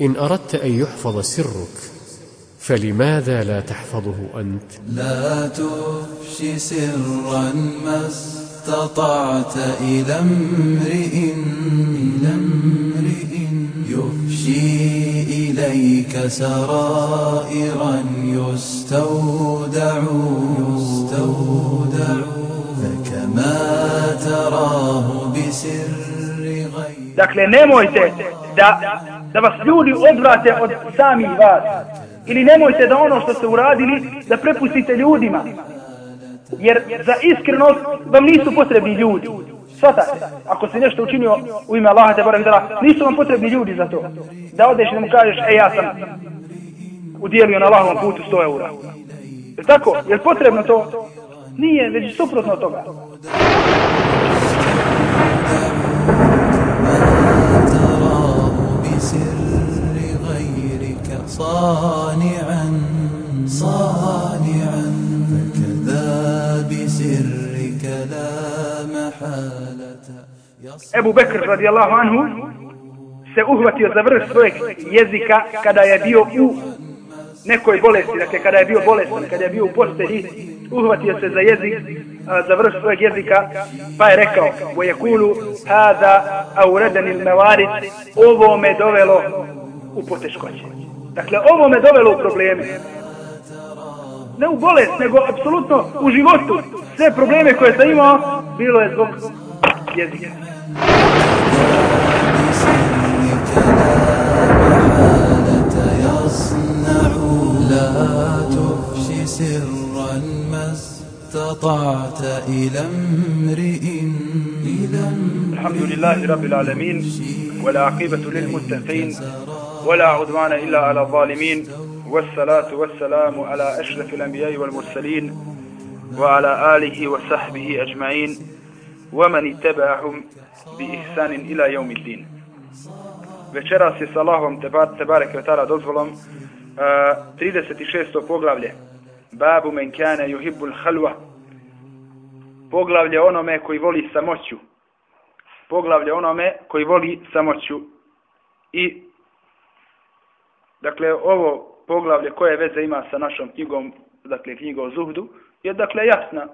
إن أردت أن يحفظ سرك فلماذا لا تحفظه أنت؟ لا تفشي سرا ما استطعت إلى امرئ إلى امرئ يفشي إليك سرائرا يستودع يستودع. فكما تراه بسر غير. Dakle, nemojte da, da vas ljudi odvrate od samih vas. Ili nemojte da ono što ste uradili, da prepustite ljudima. Jer za iskrenost vam nisu potrebni ljudi. Svatate, ako si nešto učinio u ime Allaha te barek dala, nisu vam potrebni ljudi za to. Da odeš i da mu kažeš, e ja sam udjelio na Allahovom putu 100 eura. Je tako? Je potrebno to? Nije, već suprotno toga. صانعا صانعا فكذا بسرك لا محالة يصنع Ebu Bekr radijallahu anhu se uhvatio za vrh svojeg jezika kada je bio u nekoj bolesti, dakle kada je bio bolestan, kada je bio u postelji, uhvatio se za jezik, a, za vrh svojeg jezika, pa je rekao, وَيَكُولُ هَذَا أَوْرَدَنِ الْمَوَارِدِ Ovo me dovelo u poteškoće. Dakle, ovo me dovelo u probleme. Ne u bolest, nego apsolutno u životu. Sve probleme koje sam imao, bilo je zbog jezika. سرا استطعت إلى امرئ الحمد لله رب العالمين ولا عقبة للمتقين ولا عدوان إلا على الظالمين والصلاة والسلام على أشرف الأنبياء والمرسلين وعلى آله وصحبه أجمعين ومن اتبعهم بإحسان إلى يوم الدين večeras je sa Allahom tebareke ve ta'ala dozvolom uh, 36. poglavlje Babu men kane yuhibbul halwa poglavlje onome koji voli samoću poglavlje onome koji voli samoću i dakle ovo poglavlje koje veze ima sa našom knjigom dakle knjigom o zuhdu je dakle jasna.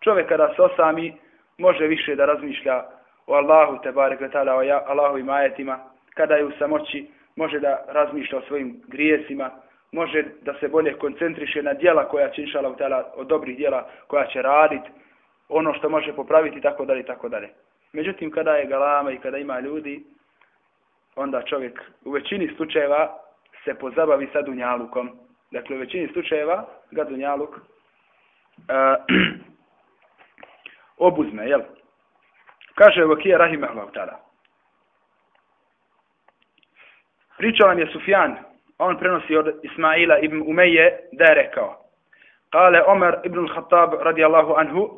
Čovjek kada se osami može više da razmišlja o Allahu te barek ve o ja- Allahovim ajetima. Kada je u samoći može da razmišlja o svojim grijesima može da se bolje koncentriše na djela koja će inšala tala od dobrih djela koja će radit ono što može popraviti tako dalje i tako dalje. Međutim kada je galama i kada ima ljudi onda čovjek u većini slučajeva se pozabavi sa dunjalukom dakle u većini slučajeva ga dunjaluk uh, obuzme jel kaže Vakija Rahimahullah tada. Pričao nam je Sufjan, on prenosi od Ismaila ibn Umeje da je rekao. Kale Omer ibn Khattab radijallahu anhu,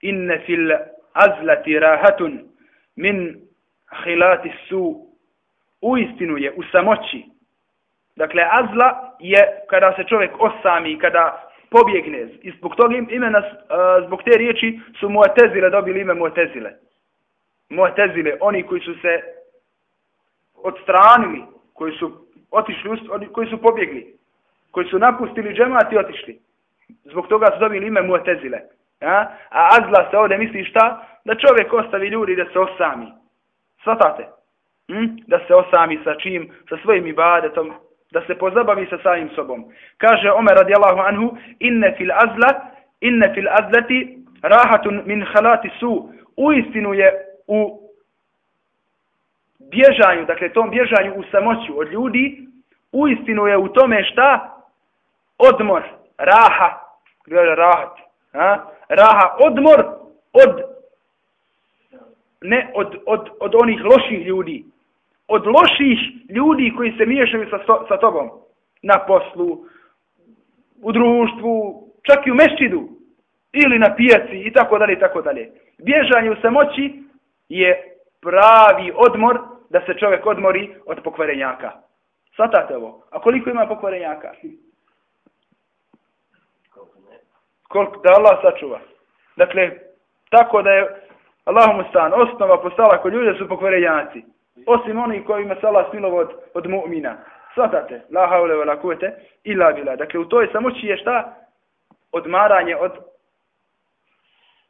inne fil azlati rahatun min hilati su u istinu je u samoći. Dakle, azla je kada se čovjek osami, kada pobjegne. I zbog tog imena, e, zbog te riječi su muatezile dobili ime muatezile. Muatezile, oni koji su se odstranili koji su otišli, oni koji su pobjegli, koji su napustili džemat i otišli. Zbog toga su dobili ime Muatezile. Ja? A azla se ovdje misli šta? Da čovjek ostavi ljudi da se osami. Svatate? Hm? Da se osami sa čim? Sa svojim ibadetom. Da se pozabavi sa samim sobom. Kaže Omer radijallahu anhu, inne fil azla, inne fil azlati rahatun min halati su. U istinu je u bježanju, dakle tom bježanju u samoću od ljudi, u istinu je u tome šta? Odmor, raha, gleda rahat, a? raha, odmor od ne od, od, od onih loših ljudi, od loših ljudi koji se miješaju sa, sa tobom, na poslu, u društvu, čak i u mešćidu, ili na pijaci i tako dalje i tako dalje. Bježanje u samoći je pravi odmor da se čovjek odmori od pokvarenjaka. Svatate ovo. A koliko ima pokvarenjaka? Koliko da Allah sačuva. Dakle, tako da je Allahom stan, osnova postala kod ljudi su pokvarenjaci. Osim oni kojima se Allah smilovo od, od mu'mina. Svatate, la haule wa la kuvete, ila bila. Dakle, u toj samoći je šta? Odmaranje od,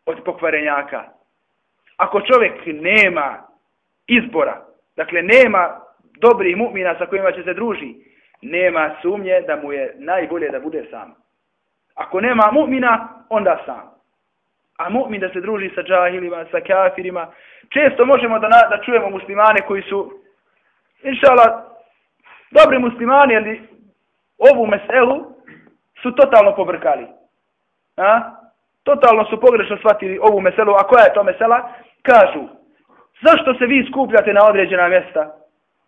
od pokvarenjaka. Ako čovjek nema izbora, dakle, nema dobrih mu'mina sa kojima će se druži, nema sumnje da mu je najbolje da bude sam. Ako nema mu'mina, onda sam. A mu'min da se druži sa džahilima, sa kafirima. Često možemo da, na, da čujemo muslimane koji su, inšala, dobri muslimani, ali ovu meselu su totalno pobrkali. A? Totalno su pogrešno shvatili ovu meselu. A koja je to mesela? Kažu, zašto se vi skupljate na određena mjesta?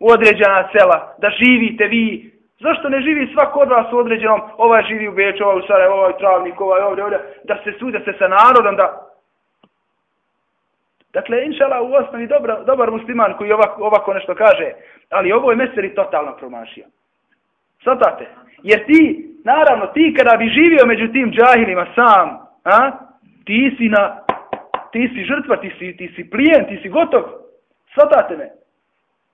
U određena sela? Da živite vi Zašto ne živi svak od vas u određenom, ovaj živi u Beču, ovaj u Sarajevo, ovaj travnik, ovaj ovdje, ovdje, da se sude se sa narodom, da... Dakle, inšala, u osnovi dobra, dobar musliman koji ovako, ovako nešto kaže, ali ovo je meseli totalno promašio. Svatate? Jer ti, naravno, ti kada bi živio među tim džahilima sam, a, ti si na, ti si žrtva, ti si, ti si plijen, ti si gotov. Svatate me?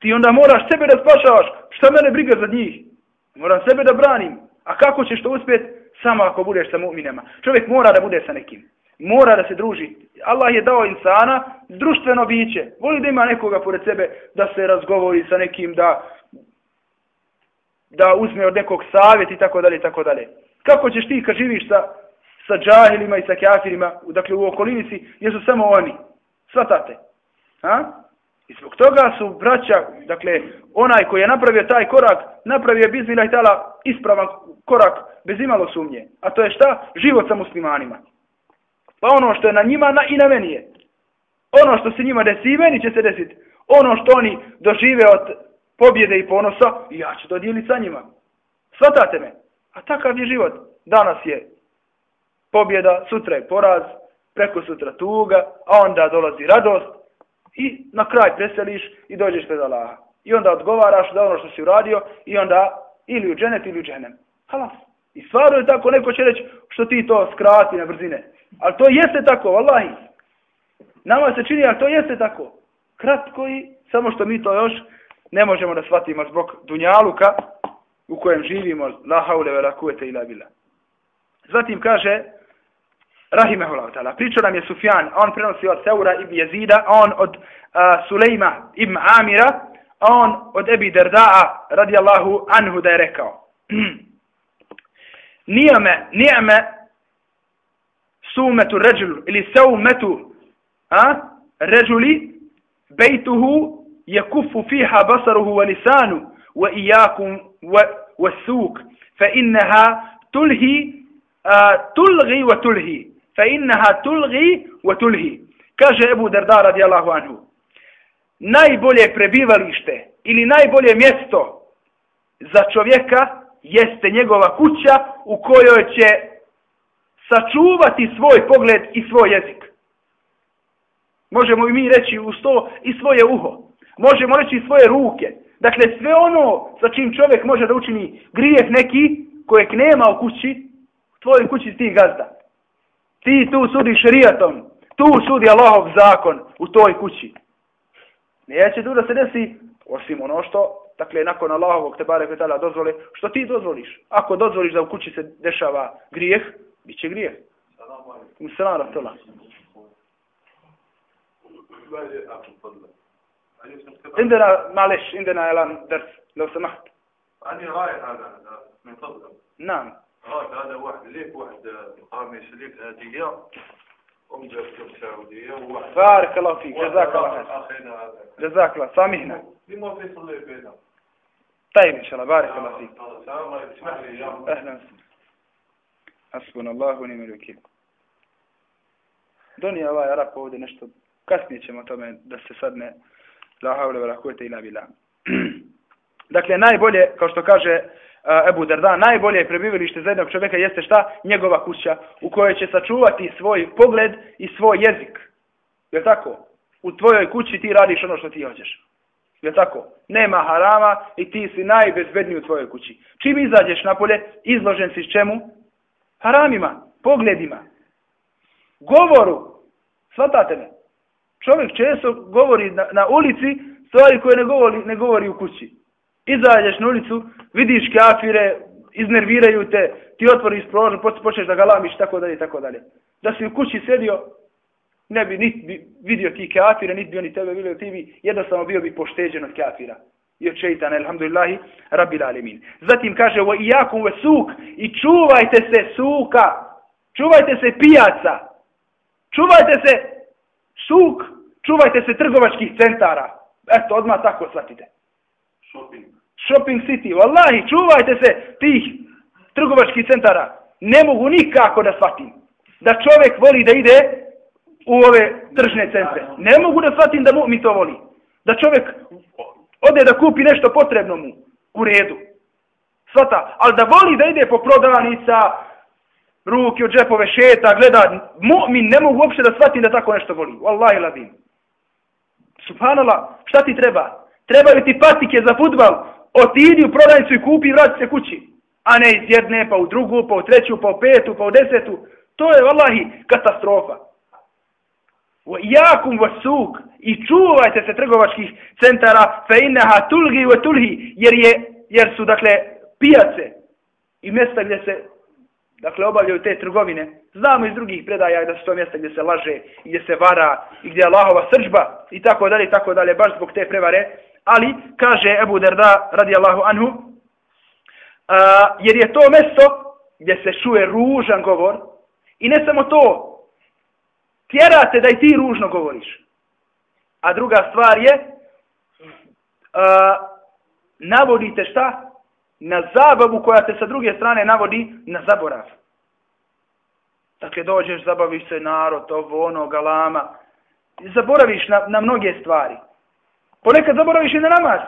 Ti onda moraš sebe da spašavaš. Šta mene briga za njih? Moram sebe da branim. A kako ćeš to uspjet? Samo ako budeš sa mu'minama. Čovjek mora da bude sa nekim. Mora da se druži. Allah je dao insana društveno biće. Voli da ima nekoga pored sebe da se razgovori sa nekim, da da uzme od nekog savjet i tako dalje i tako dalje. Kako ćeš ti kad živiš sa, sa džahilima i sa kafirima, dakle u okolinici, jesu samo oni. Svatate. Ha? I zbog toga su braća, dakle, onaj koji je napravio taj korak, napravio je bizmila i tala ispravan korak bez imalo sumnje. A to je šta? Život sa muslimanima. Pa ono što je na njima na, i na meni je. Ono što se njima desi i meni će se desiti. Ono što oni dožive od pobjede i ponosa, ja ću to dijeliti sa njima. Svatate me. A takav je život. Danas je pobjeda, sutra je poraz, preko sutra tuga, a onda dolazi radost, I na kraj preseliš i dođeš pred Allaha. I onda odgovaraš da ono što si uradio i onda ili u dženet ili u dženem. Halas. I stvarno je tako, neko će reći što ti to skrati na brzine. Ali to jeste tako, vallahi. Nama se čini, ali to jeste tako. Kratko i samo što mi to još ne možemo da shvatimo zbog dunjaluka u kojem živimo. La haule ve la kuvete ila bila. Zatim kaže, rahimehullahu ta'ala. Pričao nam je Sufjan, on prenosi od Seura ibn Jezida, on od uh, Sulejma ibn Amira, on od Ebi Derda'a radijallahu anhu da je rekao. nijame, nijame sumetu ređulu ili seumetu a, ređuli bejtuhu je kufu fiha basaruhu wa lisanu wa iyakum wa, wa suk fa innaha tulhi uh, tulgi wa tulhi fa innaha tulgi wa tulhi. Kaže Ebu Derda radijallahu anhu. Najbolje prebivalište ili najbolje mjesto za čovjeka jeste njegova kuća u kojoj će sačuvati svoj pogled i svoj jezik. Možemo i mi reći u sto i svoje uho. Možemo reći i svoje ruke. Dakle, sve ono sa čim čovjek može da učini grijeh neki kojeg nema u kući, u tvojoj kući ti gazda. Ti tu sudiš šerijatom. Tu sudi Allahov zakon u toj kući. Neće tu da se desi, osim ono što, dakle, nakon Allahovog te bare kvetala dozvole, što ti dozvoliš. Ako dozvoliš da u kući se dešava grijeh, bit će grijeh. Salam rahtola. عندنا معلش عندنا الان درس لو سمحت. أنا رايح هذا من فضلك. نعم. هذا واحد ليك واحد قامي شريك هدية أمجد سعودية وواحد بارك الله فيك جزاك الله خير. جزاك الله سامحنا. لما في صلي بينا طيب إن شاء الله بارك الله فيك. السلام عليكم. اسمح لي يا أهلا حسبنا الله ونعم الوكيل. Donija ovaj Arap ovdje nešto, kasnije ćemo tome da se sadne la havle vela kuvete ila bila. dakle, najbolje, kao što kaže Ebu Darda, najbolje prebivalište za jednog čovjeka jeste šta? Njegova kuća u kojoj će sačuvati svoj pogled i svoj jezik. Je tako? U tvojoj kući ti radiš ono što ti hoćeš. Je tako? Nema harama i ti si najbezbedniji u tvojoj kući. Čim izađeš napolje, izložen si s čemu? Haramima, pogledima, govoru. Svatate me. Čovjek često govori na, na ulici stvari koje ne govori, ne govori u kući. Izađeš na ulicu, vidiš kafire, iznerviraju te, ti otvoriš prozor, počneš da galamiš, tako dalje, tako dalje. Da si u kući sedio, ne bi niti vidio ti kafire, niti bi oni tebe vidio, ti bi jednostavno bio bi pošteđen od kafira. I od šeitana, alhamdulillahi, rabbil alemin. Zatim kaže, o ijakum ve suk, i čuvajte se suka, čuvajte se pijaca, čuvajte se suk, čuvajte se trgovačkih centara. Eto, odmah tako shvatite. Shopping. Shopping city, wallahi, čuvajte se tih trgovačkih centara. Ne mogu nikako da shvatim da čovjek voli da ide u ove tržne centre. Ne mogu da shvatim da mu mi to voli. Da čovjek ode da kupi nešto potrebno mu u redu. Svata, ali da voli da ide po prodavnica, ruke od džepove šeta, gleda, mu'min ne mogu uopšte da shvatim da tako nešto voli. Wallahi ladim. Subhanallah, šta ti treba? Trebaju ti patike za futbal, otidi u prodajnicu i kupi i vrati se kući. A ne iz jedne, pa u drugu, pa u treću, pa u petu, pa u desetu. To je, vallahi, katastrofa. Jakum vasuk i čuvajte se trgovačkih centara fe inneha tulgi ve tulhi jer, je, jer su dakle pijace i mjesta gdje se dakle obavljaju te trgovine znamo iz drugih predaja da su to mjesta gdje se laže i gdje se vara i gdje je Allahova sržba i tako dalje i tako dalje baš zbog te prevare ali kaže Ebu Derda radijallahu anhu a, jer je to mjesto gdje se čuje ružan govor i ne samo to tjera te da i ti ružno govoriš. A druga stvar je, uh, navodite šta? Na zabavu koja te sa druge strane navodi na zaborav. Dakle, dođeš, zabaviš se narod, ovo, ono, galama. Zaboraviš na, na mnoge stvari. Ponekad zaboraviš i na namaz.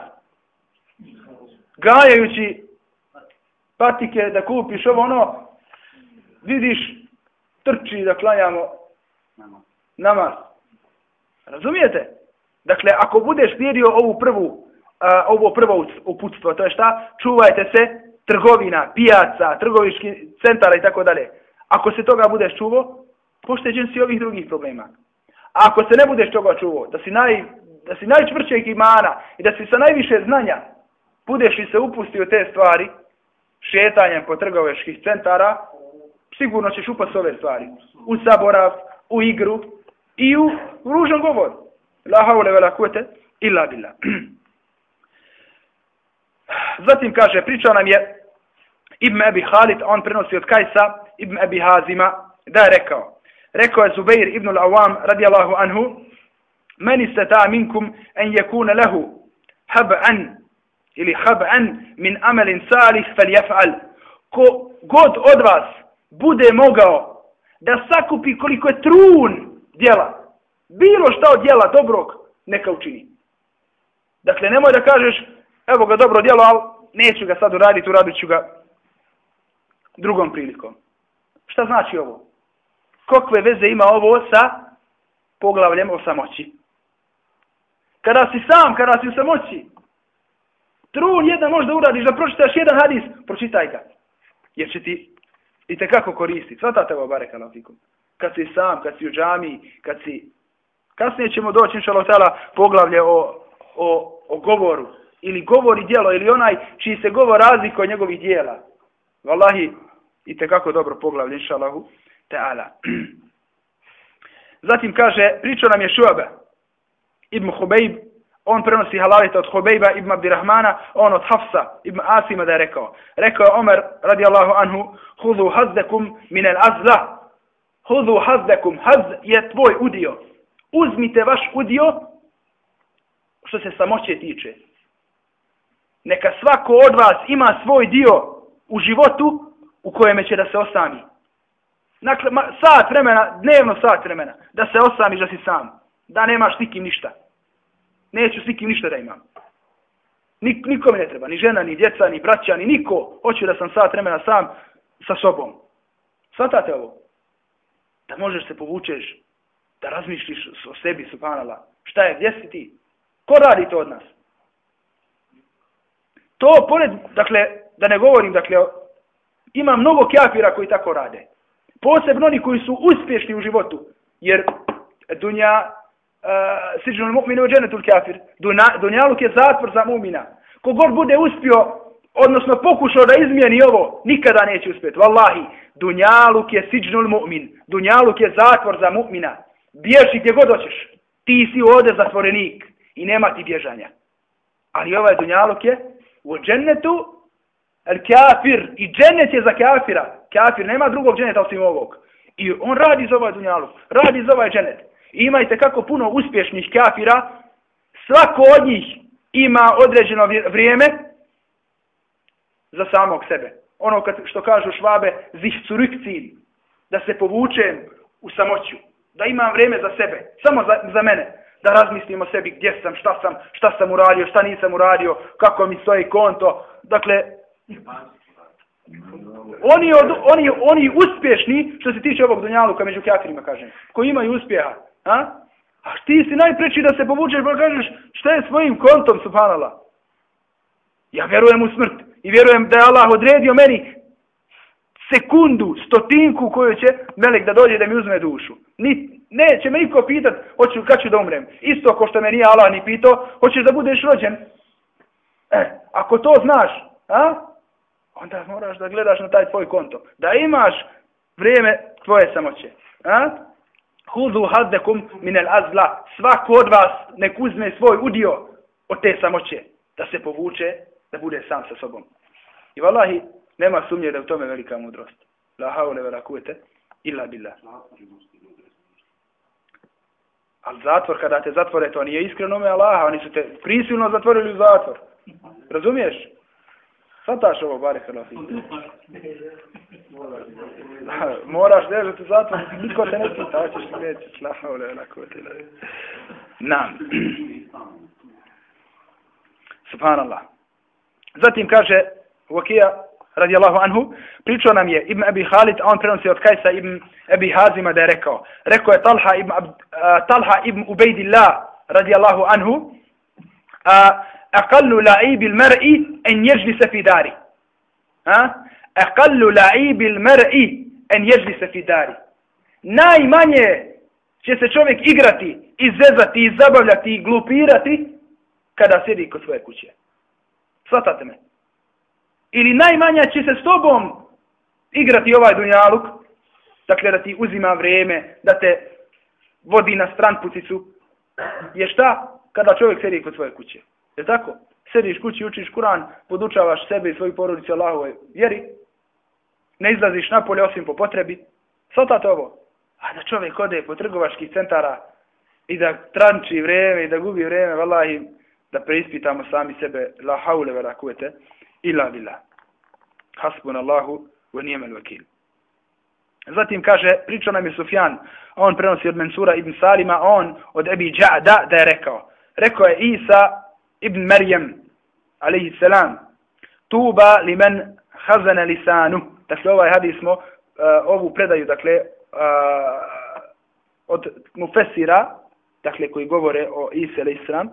Gajajući patike da kupiš ovo, ono, vidiš, trči da klanjamo namaz. Razumijete? Dakle, ako budeš slijedio ovu prvu, a, ovo prvo uputstvo, to je šta? Čuvajte se trgovina, pijaca, trgoviški centara i tako dalje. Ako se toga budeš čuvo, pošteđen si ovih drugih problema. A ako se ne budeš toga čuvo, da si, naj, da si najčvrćeg imana i da si sa najviše znanja, budeš i se upustio te stvari, šetanjem po trgoveških centara, sigurno ćeš upasti ove stvari. U saborav, u igru i u ružan govor. La haule vela kuvete illa billah. Zatim kaže, pričao nam je Ibn Abi Khalid, on prenosi od Kajsa, Ibn Abi Hazima, da je rekao. Rekao je Zubair ibn al-Awam radijallahu anhu, meni se ta minkum en jekune lehu hab'an ili hab'an min amelin salih fel jef'al. Ko god od vas bude mogao da sakupi koliko je trun djela. Bilo šta od djela dobrog, neka učini. Dakle, nemoj da kažeš, evo ga dobro djelo, ali neću ga sad uraditi, uradit ću ga drugom prilikom. Šta znači ovo? Kokve veze ima ovo sa poglavljem o samoći? Kada si sam, kada si u samoći, trun jedan možda uradiš da pročitaš jedan hadis, pročitaj ga. Jer će ti i te kako koristi. Svatate ovo bareka na fikum. Kad si sam, kad si u džami, kad si... Kasnije ćemo doći, inša Allah, poglavlje o, o, o govoru. Ili govori dijelo, ili onaj čiji se govor razlika od njegovih dijela. Wallahi, i te kako dobro poglavlje, inša Allahu, ta'ala. Zatim kaže, pričao nam je Šuabe, Ibn Hubeib, on prenosi halalita od Hubejba ibn Abdirahmana, on od Hafsa ibn Asima da je rekao. Rekao je Omer radijallahu anhu, hudu hazdekum minel azza. Hudu hazdekum, haz je tvoj udio. Uzmite vaš udio što se samoće tiče. Neka svako od vas ima svoj dio u životu u kojem će da se osami. Dakle, sat vremena, dnevno sat vremena, da se osamiš da si sam. Da nemaš nikim ništa. Neću s nikim ništa da imam. Nik, nikome ne treba, ni žena, ni djeca, ni braća, ni niko. Hoću da sam sat vremena sam sa sobom. Svatate ovo? Da možeš se povučeš, da razmišljiš o sebi, subhanala. Šta je, gdje si ti? Ko radi to od nas? To, pored, dakle, da ne govorim, dakle, ima mnogo kjafira koji tako rade. Posebno oni koji su uspješni u životu. Jer dunja E, siđu mu'minu i dženetu kafir. Dunjaluk je zatvor za mu'mina. Kogor bude uspio, odnosno pokušao da izmijeni ovo, nikada neće uspjeti. Wallahi, dunjaluk je siđnul mu'min. Dunjaluk je zatvor za mu'mina. Bježi gdje god hoćeš. Ti si ovdje zatvorenik i nema ti bježanja. Ali ovaj dunjaluk je u džennetu el kafir i džennet je za kafira. Kafir nema drugog dženeta osim ovog. I on radi za ovaj dunjaluk, radi za ovaj džennet. I imajte kako puno uspješnih kafira, svako od njih ima određeno vrijeme za samog sebe. Ono kad, što kažu švabe, zih curikcin, da se povučem u samoću, da imam vrijeme za sebe, samo za, za mene, da razmislim o sebi gdje sam, šta sam, šta sam uradio, šta nisam uradio, kako mi stoji konto. Dakle, oni, od, oni, oni uspješni, što se tiče ovog dunjaluka među kafirima, kažem, koji imaju uspjeha, a? A ti si najpreći da se povučeš, pa kažeš, šta je svojim kontom, subhanala? Ja vjerujem u smrt i vjerujem da je Allah odredio meni sekundu, stotinku koju će melek da dođe da mi uzme dušu. Ni, neće me niko pitat hoću, kad ću da umrem. Isto ako što me nije Allah ni pitao, hoćeš da budeš rođen. E, ako to znaš, a? onda moraš da gledaš na taj tvoj konto. Da imaš vrijeme tvoje samoće. A? Hudu haddekum minel azla. Svako od vas nek uzme svoj udio od te samoće. Da se povuče, da bude sam sa sobom. I vallahi, nema sumnje da je u tome velika mudrost. La haule vera kuvete, illa billah. Ali zatvor, kada te zatvore, to nije iskreno me Allaha, oni su te prisilno zatvorili u zatvor. Razumiješ? Svataš ovo, bare Hrvafi. Moraš ležati zato, niko te ne pita, hoćeš li nećeš, la onako vera ne. Nam. Subhanallah. Zatim kaže Vakija radijallahu anhu, pričao nam je Ibn Abi Khalid, a on prenosi od Kajsa Ibn Abi Hazima da je rekao. Rekao je Talha Ibn, uh, Talha ibn Ubejdillah radijallahu anhu, uh, أقل لعيب المرء أن يجلس في داري ها أقل لعيب المرء أن يجلس في داري najmanje će se čovjek igrati, izvezati, izabavljati, glupirati kada sjedi kod svoje kuće. Svatate me ili najmanja će se s tobom igrati ovaj dunjaluk, dakle da ti uzima vreme, da te vodi na stran puticu, je šta? Kada čovjek sedi kod svoje kuće. Je tako? Sediš kući, učiš Kur'an, podučavaš sebe i svoju porodicu Allahove vjeri, ne izlaziš napolje osim po potrebi, svatate ovo. A da čovjek ode po trgovačkih centara i da tranči vreme i da gubi vreme, vallahi, da preispitamo sami sebe, la haule vera kuvete, ila vila. Hasbun Allahu wa ni'mal vakil. Zatim kaže, pričao nam je Sufjan, on prenosi od Mensura ibn Salima, on od Ebi Đa'da da je rekao. Rekao je Isa ibn Merjem, alaihi salam, tuba li men hazane lisanu. Dakle, ovaj hadis smo, uh, ovu predaju, dakle, uh, od Mufesira, dakle, koji govore o Isa, alaihi salam,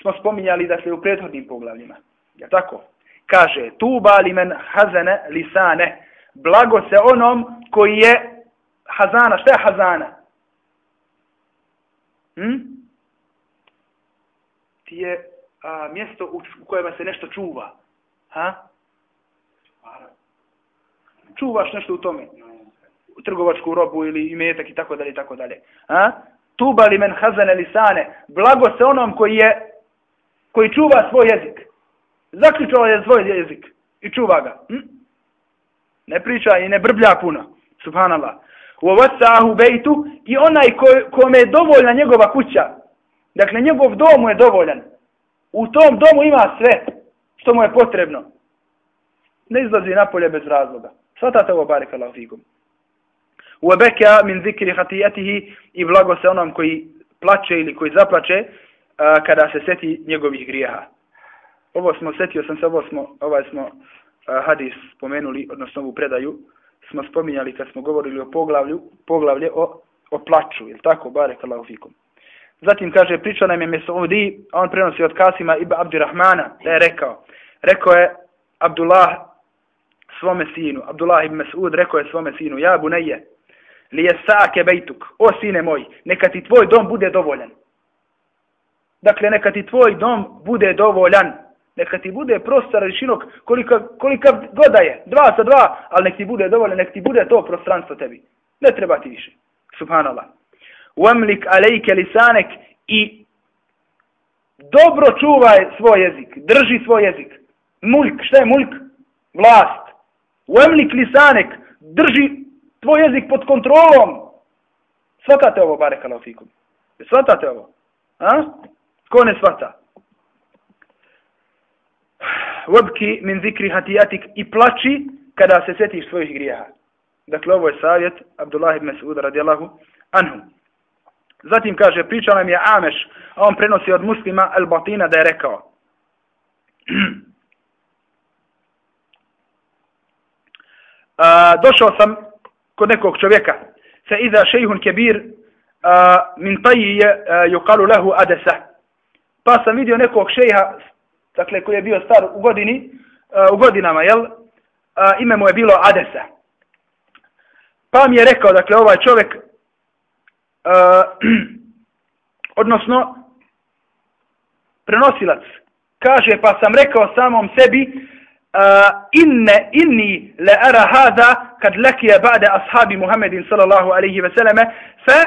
smo spominjali, dakle, u prethodnim poglavljima. Je tako? kaže tuba li men hazane lisane blago se onom koji je hazana šta je hazana hm? ti je a, mjesto u, u kojem se nešto čuva ha? čuvaš nešto u tome u trgovačku robu ili imetak i tako dalje i tako dalje ha? tuba li men hazane lisane blago se onom koji je koji čuva svoj jezik zaključao je svoj jezik i čuva ga. Hm? Ne priča i ne brblja puno. Subhanallah. U ovacahu bejtu i onaj ko, kome je dovoljna njegova kuća. Dakle, njegov dom mu je dovoljan. U tom domu ima sve što mu je potrebno. Ne izlazi napolje bez razloga. Svatate ovo barek Allah fikum. U min zikri hatijetihi i blago se onom koji plače ili koji zaplače a, kada se seti njegovih grijeha ovo smo, setio sam se, ovo smo, ovaj smo a, hadis spomenuli, odnosno ovu predaju, smo spominjali kad smo govorili o poglavlju, poglavlje o, o plaču, je tako, barek Allahu. Zatim kaže, priča nam je Mesudi, a on prenosi od Kasima ibn Abdirahmana, da je rekao, rekao je Abdullah svome sinu, Abdullah ibn Mesud rekao je svome sinu, ja buneje, li je sake bejtuk, o sine moj, neka ti tvoj dom bude dovoljan. Dakle, neka ti tvoj dom bude dovoljan Neka ti bude prostor rešinok kolika, kolika goda je. Dva sa dva, ali nek ti bude dovoljno, nek ti bude to prostranstvo tebi. Ne treba ti više. Subhanallah. وَمْلِكْ عَلَيْكَ لِسَانَكْ i dobro čuvaj svoj jezik. Drži svoj jezik. Mulk, šta je mulk? Vlast. Wamlik lisanek. Drži tvoj jezik pod kontrolom. Svatate ovo, bareka laufikum. Svatate ovo? A? Ko ne svata? Wabki min zikri hatijatik i plači kada se setiš svojih grijeha. Dakle, ovo je savjet Abdullah ibn Mas'ud radijallahu anhu. Zatim kaže, priča nam je Ameš, a on prenosi od muslima Al-Batina da je rekao. a, došao sam kod nekog čovjeka. Se iza šejhun kebir a, min taji je yukalu lehu adesa. Pa sam vidio nekog šejha, dakle koji je bio star u godini, a, u godinama, jel? A, ime mu je bilo Adesa. Pa mi je rekao, dakle, ovaj čovjek, odnosno prenosilac. Kaže pa sam rekao samom sebi uh, inne inni le ara hada kad lekije ba'de ashabi Muhammedin sallallahu alaihi ve selleme fa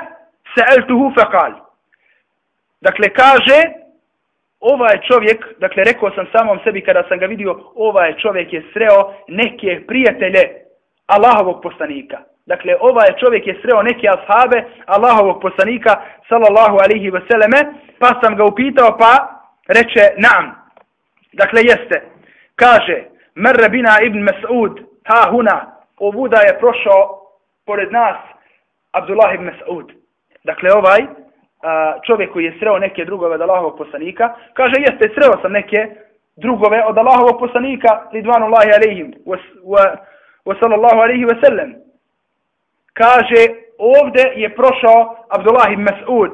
sa'altuhu fa qal. Dakle kaže ovaj čovjek dakle rekao sam samom sebi kada sam ga vidio ovaj čovjek je sreo neke prijatelje Allahovog poslanika. Dakle, ovaj čovjek je sreo neke ashabe Allahovog poslanika, sallallahu alihi vseleme, pa sam ga upitao, pa reče, nam. Dakle, jeste. Kaže, Merre bina ibn Mas'ud, ha huna, ovuda je prošao pored nas, Abdullah ibn Mas'ud. Dakle, ovaj čovjek koji je sreo neke drugove od Allahovog poslanika, kaže, jeste, sreo sam neke drugove od Allahovog poslanika, lidvanullahi alihim, wa, wa, wa sallallahu alihi vseleme kaže ovde je prošao Abdullah ibn Mas'ud.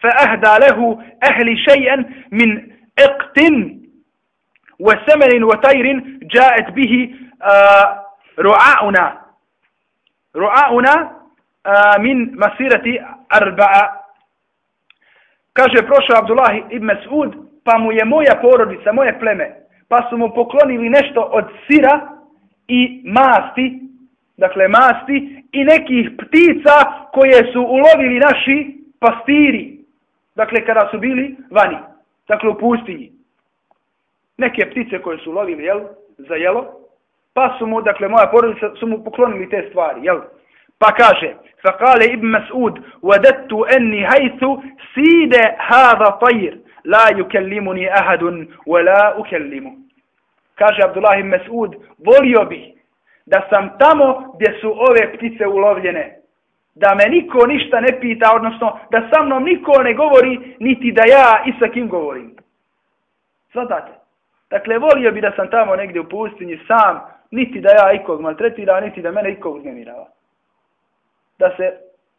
Fa ahda lahu ahli shay'an min iqtin wa samanin wa tayrin ja'at bihi ru'auna. Ru'auna min masirati arba'a. Kaže prošao Abdullah ibn Mas'ud pa mu je moja porodica moje pleme pa su mu poklonili nešto od sira i masti dakle masti i nekih ptica koje su ulovili naši pastiri, dakle kada su bili vani, dakle u pustinji. Neke ptice koje su ulovili, jel, za jelo, pa su mu, dakle moja porodica, su mu poklonili te stvari, jel. Pa kaže, فقال ابن مسعود وددت أني حيث سيد هذا طير لا يكلمني أحد ولا أكلمه kaže Abdullah ibn Mas'ud volio bih da sam tamo gdje su ove ptice ulovljene. Da me niko ništa ne pita, odnosno da sa mnom niko ne govori, niti da ja i sa kim govorim. Svatate. Dakle, volio bi da sam tamo negdje u pustinji sam, niti da ja ikog maltretira, niti da mene ikog uznemirava. Da se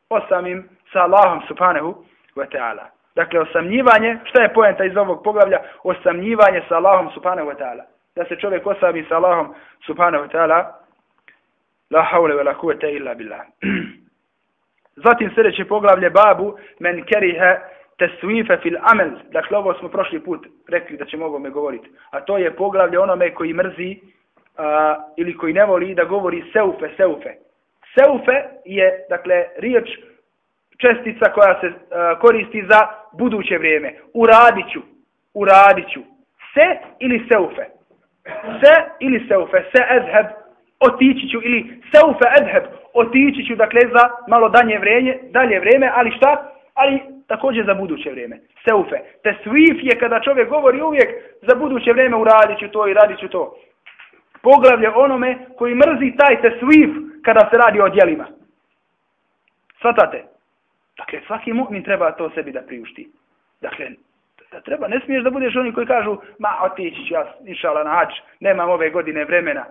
osamim sa Allahom subhanahu wa ta'ala. Dakle, osamnjivanje, šta je poenta iz ovog poglavlja? Osamnjivanje sa Allahom subhanahu wa ta'ala. Da se čovjek osami sa Allahom subhanahu wa ta'ala, La haule ve la kuvete illa billah. Zatim sljedeće poglavlje babu men kerihe tesvife fil amel. Dakle, ovo smo prošli put rekli da ćemo ovome govoriti. A to je poglavlje onome koji mrzi a, ili koji ne voli da govori seufe, seufe. Seufe je, dakle, riječ čestica koja se a, koristi za buduće vrijeme. Uradiću, uradiću. Se ili seufe. Se ili seufe. Se ezheb, otići ću ili seufe edheb, otići ću dakle za malo danje vrenje, dalje vrijeme, ali šta? Ali također za buduće vrijeme. Seufe. Te svif je kada čovjek govori uvijek za buduće vrijeme uradit ću to i radit ću to. Poglavlje onome koji mrzi taj te svif kada se radi o djelima. Svatate? Dakle, svaki mu'min treba to sebi da priušti. Dakle, da treba, ne smiješ da budeš oni koji kažu, ma, otići ću ja, inšala, na hač, nemam ove godine vremena.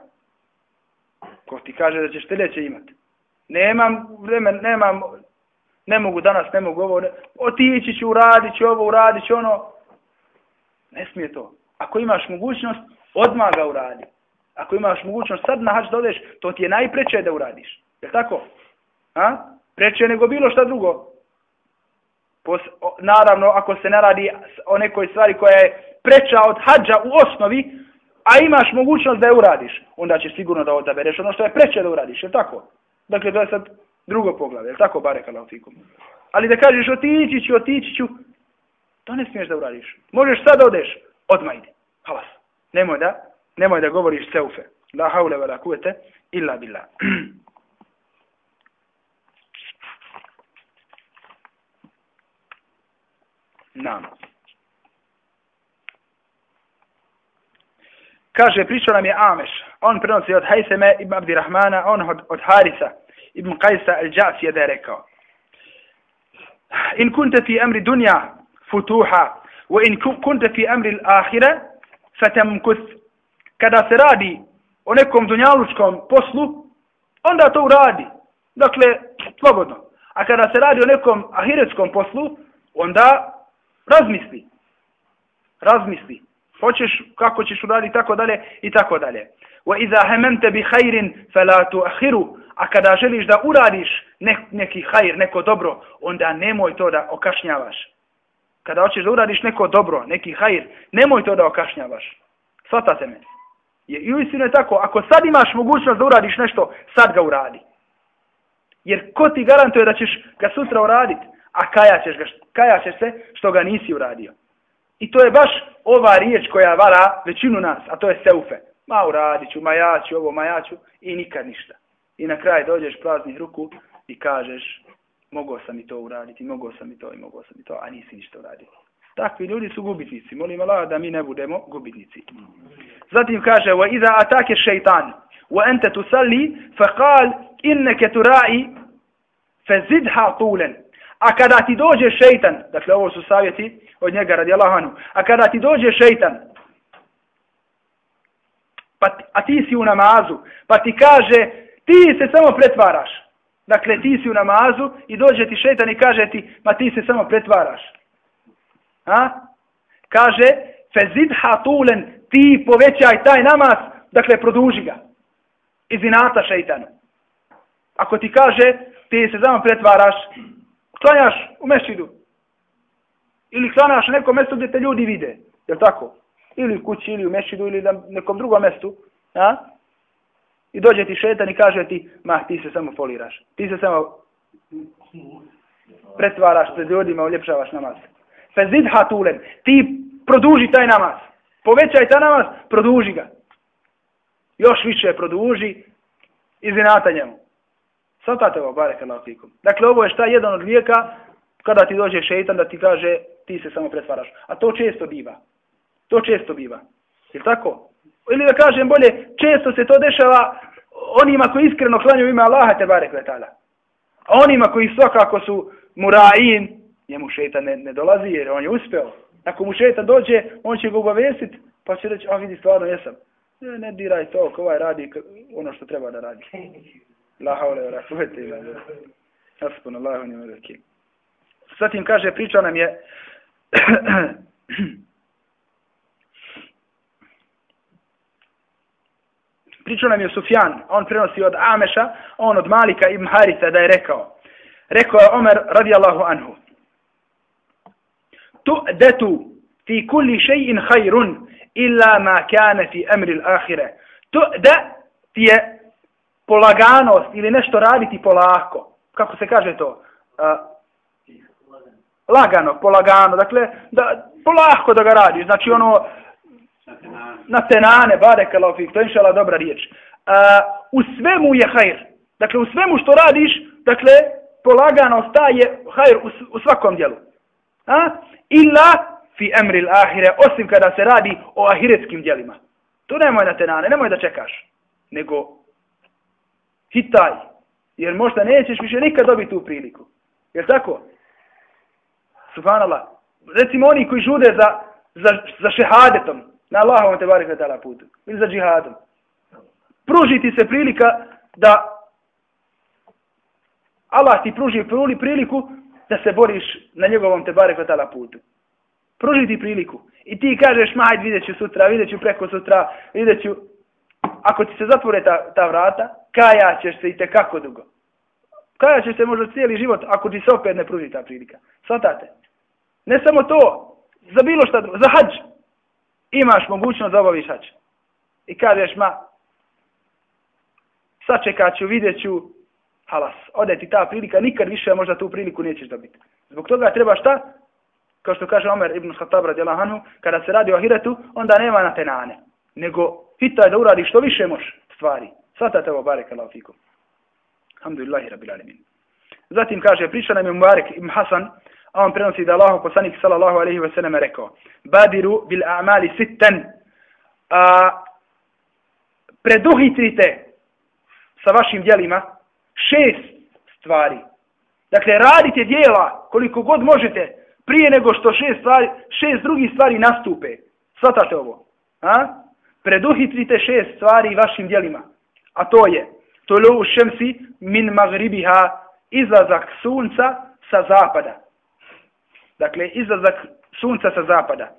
Ko ti kaže da ćeš sljedeće imati. Nemam vremen, nemam, ne mogu danas, ne mogu ovo, ne, otići ću, uradit ću ovo, uradit ću ono. Ne smije to. Ako imaš mogućnost, odmah ga uradi. Ako imaš mogućnost sad na hač da odeš, to ti je najpreće da uradiš. Je tako? A? Preće nego bilo šta drugo. Pos, o, naravno, ako se ne radi o nekoj stvari koja je preča od hađa u osnovi, a imaš mogućnost da je uradiš, onda će sigurno da odabereš ono što je preče da uradiš, je tako? Dakle, to je sad drugo poglavlje, je tako, bare kalafikum? Ali da kažeš otići ću, otići ću, to ne smiješ da uradiš. Možeš sad odeš, odmah ide. Halas. Nemoj da, nemoj da govoriš seufe. La haule vela kuvete, illa billah. Nam. Kaže, pričao nam je Ameš. On prenosi od Hajseme ibn Abdirahmana, on od, od Harisa ibn Qajsa al-Jasija da je rekao. In kunte fi amri dunja futuha, wa in kunte fi amri l-ahire, fatem kus. Kada se radi o nekom dunjalučkom poslu, onda to uradi. Dakle, slobodno. A kada se radi o nekom ahiretskom poslu, onda razmisli. Razmisli. Hoćeš kako ćeš uraditi tako dalje i tako dalje. Wa iza hamamta bi khairin fala. A kada želiš da uradiš ne, neki hajr, neko dobro, onda nemoj to da okašnjavaš. Kada hoćeš da uradiš neko dobro, neki hajr, nemoj to da okašnjavaš. Svatate me. Je, I uistinu je tako, ako sad imaš mogućnost da uradiš nešto, sad ga uradi. Jer ko ti garantuje da ćeš ga sutra uraditi, a kajaćeš, ga, kajaćeš se što ga nisi uradio. I to je baš ova riječ koja vara većinu nas, a to je seufe. Ma uradit ću, ma ja ću, ovo, ma ja ću, i nikad ništa. I na kraj dođeš praznih ruku i kažeš, mogao sam i to uraditi, mogao sam i to i mogao sam i to, a nisi ništa uradio. Takvi ljudi su gubitnici. Molim Allah da mi ne budemo gubitnici. Zatim kaže, wa iza atake šeitan, wa ente tu salli, fa kal, inneke tu rai, fe zidha tulen. A kada ti dođe šeitan, dakle ovo su savjeti od njega radi Allahanu, a kada ti dođe šeitan, pa, a ti si u namazu, pa ti kaže, ti se samo pretvaraš. Dakle, ti si u namazu i dođe ti šeitan i kaže ti, ma ti se samo pretvaraš. A? Kaže, fezid hatulen, ti povećaj taj namaz, dakle, produži ga. Iz inata šeitanu. Ako ti kaže, ti se samo pretvaraš, klanjaš u mešidu. Ili klanjaš na nekom mjestu gdje te ljudi vide. Je tako? Ili u kući, ili u mešidu, ili na nekom drugom mjestu. A? I dođe ti šetan i kaže ti, ma ti se samo foliraš. Ti se samo pretvaraš pred ljudima, uljepšavaš namaz. Fezid hatulen, ti produži taj namaz. Povećaj taj namaz, produži ga. Još više produži i zinata njemu. Svatate ovo, barek Allah fikum. Dakle, ovo je šta jedan od lijeka kada ti dođe šeitan da ti kaže ti se samo pretvaraš. A to često biva. To često biva. Je tako? Ili da kažem bolje, često se to dešava onima koji iskreno klanju ime Allaha te barek letala. A onima koji svakako su murain, njemu šeta ne, ne dolazi jer on je uspeo. Ako mu šeta dođe, on će ga obavestiti, pa će reći, a vidi, stvarno jesam. Ne, ne diraj to, ko ovaj radi ono što treba da radi. La haule rakuvete ila. Hasbun Allah, on. Zatim kaže, priča nam je Pričao nam je Sufjan, on prenosi od Ameša, on od Malika ibn Harisa da je rekao. Rekao je Omer radijallahu anhu. Tu detu fi kulli še'in hajrun illa ma kane fi emri l'ahire. Tu de ti je polaganost ili nešto raditi polako. Kako se kaže to? Uh, lagano, polagano. Dakle, da, polako da ga radi, Znači ono, na tenane, bare kalofik, to je inšala dobra riječ. Uh, u svemu je hajr. Dakle, u svemu što radiš, dakle, polagano staje hajr u, u svakom dijelu. A? Illa fi emril ahire, osim kada se radi o ahiretskim dijelima. To nemoj na tenane, nemoj da čekaš. Nego hitaj. Jer možda nećeš više nikad dobiti tu priliku. Jer tako? Subhanallah. Recimo oni koji žude za, za, za šehadetom, na Allahovom te barek vetala putu. Ili za džihadom. Pruži ti se prilika da Allah ti pruži priliku da se boriš na njegovom te barek vetala putu. Pruži ti priliku. I ti kažeš, ma vidjet ću sutra, vidjet ću preko sutra, vidjet ću. Ako ti se zatvore ta, ta vrata, kajaćeš se i te kako dugo. Kajaćeš se možda cijeli život ako ti se opet ne pruži ta prilika. Svatate. Ne samo to, za bilo šta, za hađ. imaš mogućnost da obaviš hađ. I kažeš, ma, sačekat ću, vidjet ću, halas, ode ti ta prilika, nikad više možda tu priliku nećeš dobiti. Zbog toga treba šta? Kao što kaže Omer ibn Khattab radijallahu anhu, kada se radi o ahiretu, onda nema na tenane. Nego pitaj da uradi što više može stvari. Svatate ovo, barek Allah fikum. Alhamdulillahi rabbil alamin. Zatim kaže, priča nam je Mubarek ibn Hasan, a on prenosi da Allah poslanik sallallahu alaihi ve sellem rekao, Badiru bil a'mali sitten, a, preduhitrite sa vašim djelima šest stvari. Dakle, radite dijela koliko god možete prije nego što šest, stvari, šest drugih stvari nastupe. Svatate ovo. A? Preduhitrite šest stvari vašim dijelima. A to je, to je šemsi min magribiha, izlazak sunca sa zapada. Dakle, izlazak sunca sa zapada.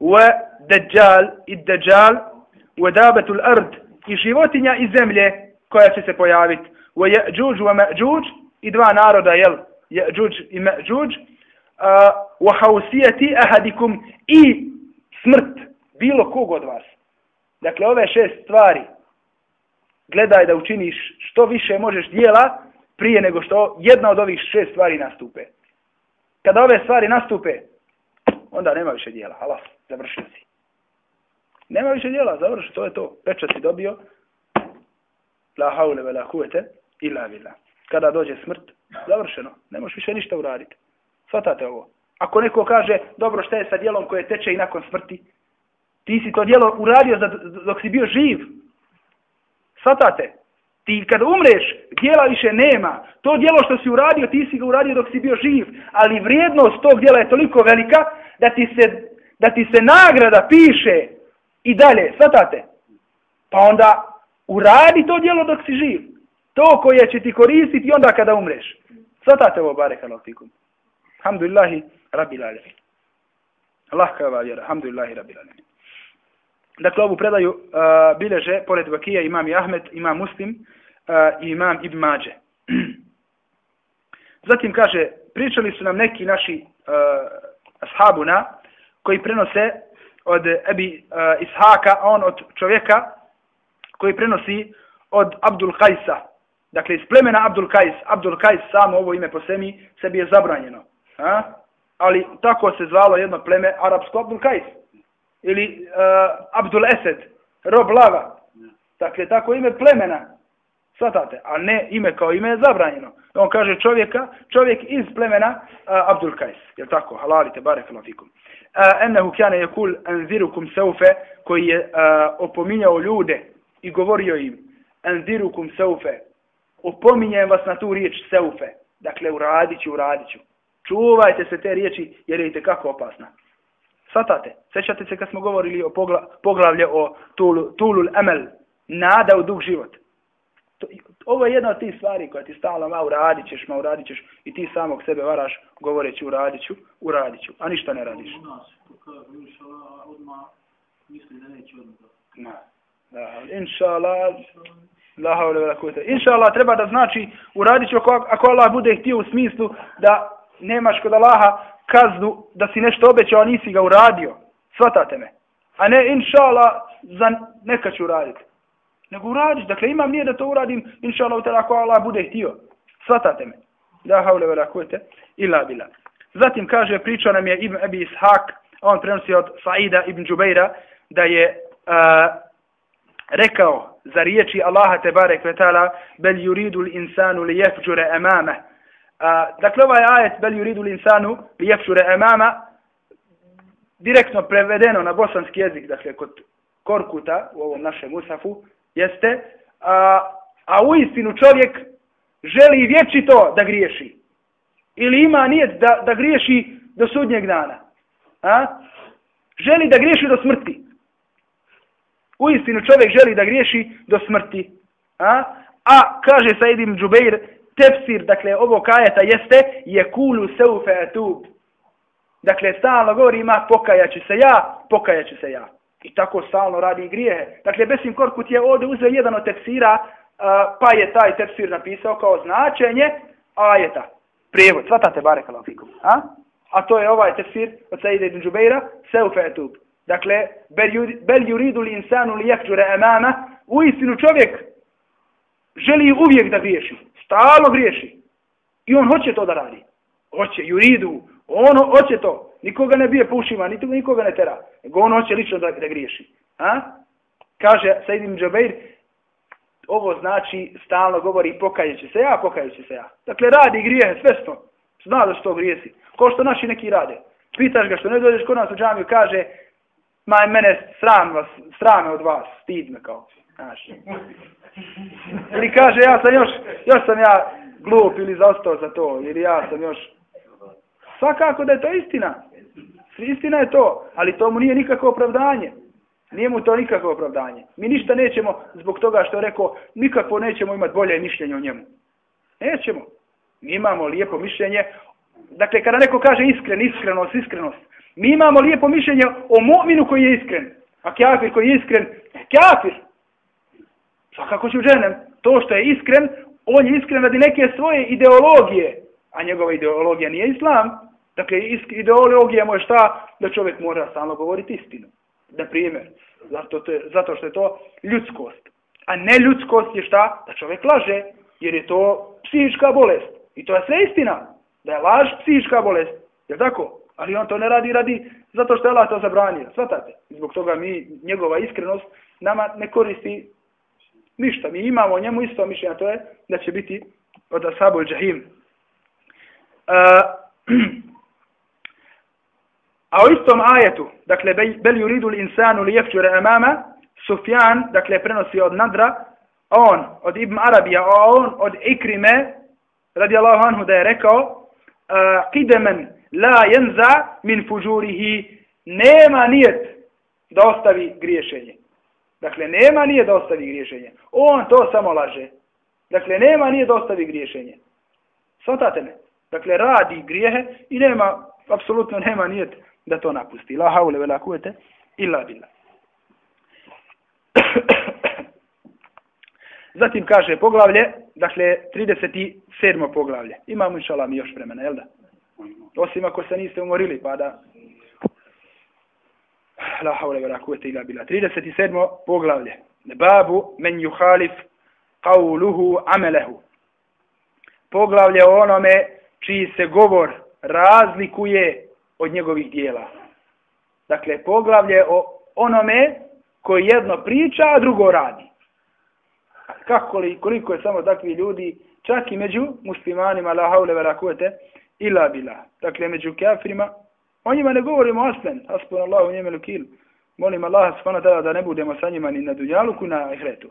Wa dajjal i dajjal, wa dabatul ard, i životinja iz zemlje, koja će se pojaviti. Wa ya'juj wa ma'juj i dva naroda jel ya'juj i ma'juj wa hawsiyati ahadikum i smrt bilo kog od vas. Dakle ove šest stvari gledaj da učiniš što više možeš dijela prije nego što jedna od ovih šest stvari nastupe. Kada ove stvari nastupe, onda nema više dijela. Halas, završio si. Nema više dijela, završi, to je to. Pečat si dobio, la haule ve la huvete ila vila. Kada dođe smrt, završeno, ne možeš više ništa uraditi. Svatate ovo. Ako neko kaže, dobro, šta je sa dijelom koje teče i nakon smrti, ti si to dijelo uradio dok si bio živ. Svatate. Ti kad umreš, djela više nema. To djelo što si uradio, ti si ga uradio dok si bio živ. Ali vrijednost tog djela je toliko velika da ti se, da ti se nagrada piše i dalje. Svatate. Pa onda uradi to djelo dok si živ. To koje će ti koristiti onda kada umreš. Svatate ovo bare halotikum. Alhamdulillahi rabbil alamin. Allah kava vjera. Alhamdulillahi rabbil alamin. Dakle, ovu predaju uh, bileže, pored Vakija, imam i Ahmed, imam Muslim uh, Eh, imam Ibn Mađe. Zatim kaže, pričali su nam neki naši uh, ashabuna koji prenose od Ebi eh, uh, Ishaka, on od čovjeka koji prenosi od Abdul Kajsa. Dakle, iz plemena Abdul Kajs. Abdul Kajs, samo ovo ime po sebi, sebi je zabranjeno. A? Ali tako se zvalo jedno pleme, arapsko Abdul Kajs. Ili uh, Abdul Esed, rob lava. Dakle, tako ime plemena. Svatate, a ne ime kao ime je zabranjeno. On kaže čovjeka, čovjek iz plemena uh, Abdul Kajs. Je tako? Halalite, barek lafikum. Uh, ennehu kjane je kul enzirukum seufe, koji je uh, opominjao ljude i govorio im enzirukum seufe opominjem vas na tu riječ seufe dakle uradit ću, uradit ću čuvajte se te riječi jer je kako opasna svatate, sećate se kad smo govorili o pogla, poglavlje o tulu, tulul emel nada u dug život to, ovo je jedna od tih stvari koja ti stala ma uradit ćeš, ma uradit ćeš i ti samog sebe varaš govoreći uradit ću, uradit ću a ništa ne radiš u nas, to kaže, odmah misli da neće odmah Inšallah, la havle vela kuvvete. Inšallah treba da znači uradit ću ako, ako Allah bude htio u smislu da nemaš kod Allaha kaznu da si nešto obećao, a nisi ga uradio. Svatate me. A ne inšallah za neka ću uraditi. Nego uradiš. Dakle, imam nije da to uradim inšallah ako Allah bude htio. Svatate me. La haule vela kuvvete. Ila bila. Zatim kaže, priča nam je Ibn Abi Ishaq, on prenosi od Saida Ibn Džubeira, da je uh, rekao za riječi Allaha te barek ve taala bel yuridu al insanu jefđure emame. amama dakle ovaj ajet bel yuridu al insanu li jefđure amama direktno prevedeno na bosanski jezik dakle kod Korkuta u ovom našem musafu jeste a, a u istinu čovjek želi vječito da griješi ili ima nijet da, da griješi do sudnjeg dana a? želi da griješi do smrti U istinu čovjek želi da griješi do smrti. A, a kaže Saidim Džubeir, tefsir, dakle, ovo kajeta jeste, je kulu seufe etub. Dakle, stalno govori ima, pokajaću se ja, pokajaću se ja. I tako stalno radi grijehe. Dakle, Besim Korkut je ovdje uzeo jedan od tefsira, eh, pa je taj tefsir napisao kao značenje ajeta. Prijevod, svatate bare kalafikum. A? a to je ovaj tefsir od Saida ibn Džubeira, seufe etub. Dakle, bel juridu li insanu li jefđure emama, u istinu čovjek želi uvijek da griješi. Stalo griješi. I on hoće to da radi. Hoće, juridu, Ono hoće to. Nikoga ne bije pušima, niti nikoga ne tera. Nego on hoće lično da, da griješi. A? Kaže Sejdim Džabeir, ovo znači stalno govori pokajeće se ja, pokajeće se ja. Dakle, radi grijehe svesno. Zna da su to grijesi. Ko što naši neki rade. Pitaš ga što ne dođeš kod nas u džamiju, kaže, ma mene sram vas, srame od vas, stid me kao. Znaš. Ili kaže, ja sam još, još sam ja glup ili zaostao za to, ili ja sam još... Svakako da je to istina. Istina je to, ali to mu nije nikako opravdanje. Nije mu to nikakvo opravdanje. Mi ništa nećemo zbog toga što je rekao, nikako nećemo imati bolje mišljenje o njemu. Nećemo. Mi imamo lijepo mišljenje. Dakle, kada neko kaže iskren, iskrenost, iskrenost, mi imamo lijepo mišljenje o mu'minu koji je iskren. A kjafir koji je iskren, kjafir. Svakako ću ženem. To što je iskren, on je iskren radi neke svoje ideologije. A njegova ideologija nije islam. Dakle, ideologija mu je šta? Da čovjek mora stalno govoriti istinu na primjer, zato, te, zato što je to ljudskost. A ne ljudskost je šta? Da čovjek laže, jer je to psihička bolest. I to je sve istina, da je laž psihička bolest. Je tako? Ali on to ne radi, radi zato što je Allah to zabranio. Svatate? Zbog toga mi, njegova iskrenost, nama ne koristi ništa. Mi imamo njemu isto mišljenje, to je da će biti od Asabu Džahim. Uh, A u istom ajetu, dakle, bel yuridu insanu li jefćure amama, Sufjan, dakle, prenosi od Nadra, on, od Ibn Arabija, on od Ikrime, radi Allahu anhu, da je rekao, kidemen la jenza min fuđurihi, nema nijet da ostavi griješenje. Dakle, nema nije da ostavi griješenje. On to samo laže. Dakle, nema nije da ostavi griješenje. Svatate me. Dakle, radi grijehe i nema, apsolutno nema nijet da to napusti. La haule vela kuvete illa billah. Zatim kaže poglavlje, dakle 37. poglavlje. Imamo inšala mi još vremena, jel da? Osim ako se niste umorili, pa da... La haule vela kuvete illa billah. 37. poglavlje. Babu men juhalif qavluhu amelehu. Poglavlje o onome čiji se govor razlikuje od njegovih dijela. Dakle, poglavlje o onome koji jedno priča, a drugo radi. Kako li, koliko je samo takvi ljudi, čak i među muslimanima, la haule vera kuvete, ila bila. Dakle, među kafirima, o njima ne govorimo aslen, aspun Allah u njemelu kil. Molim Allah subhanahu ta'ala da ne budemo sa njima ni na dunjaluku, na ihretu.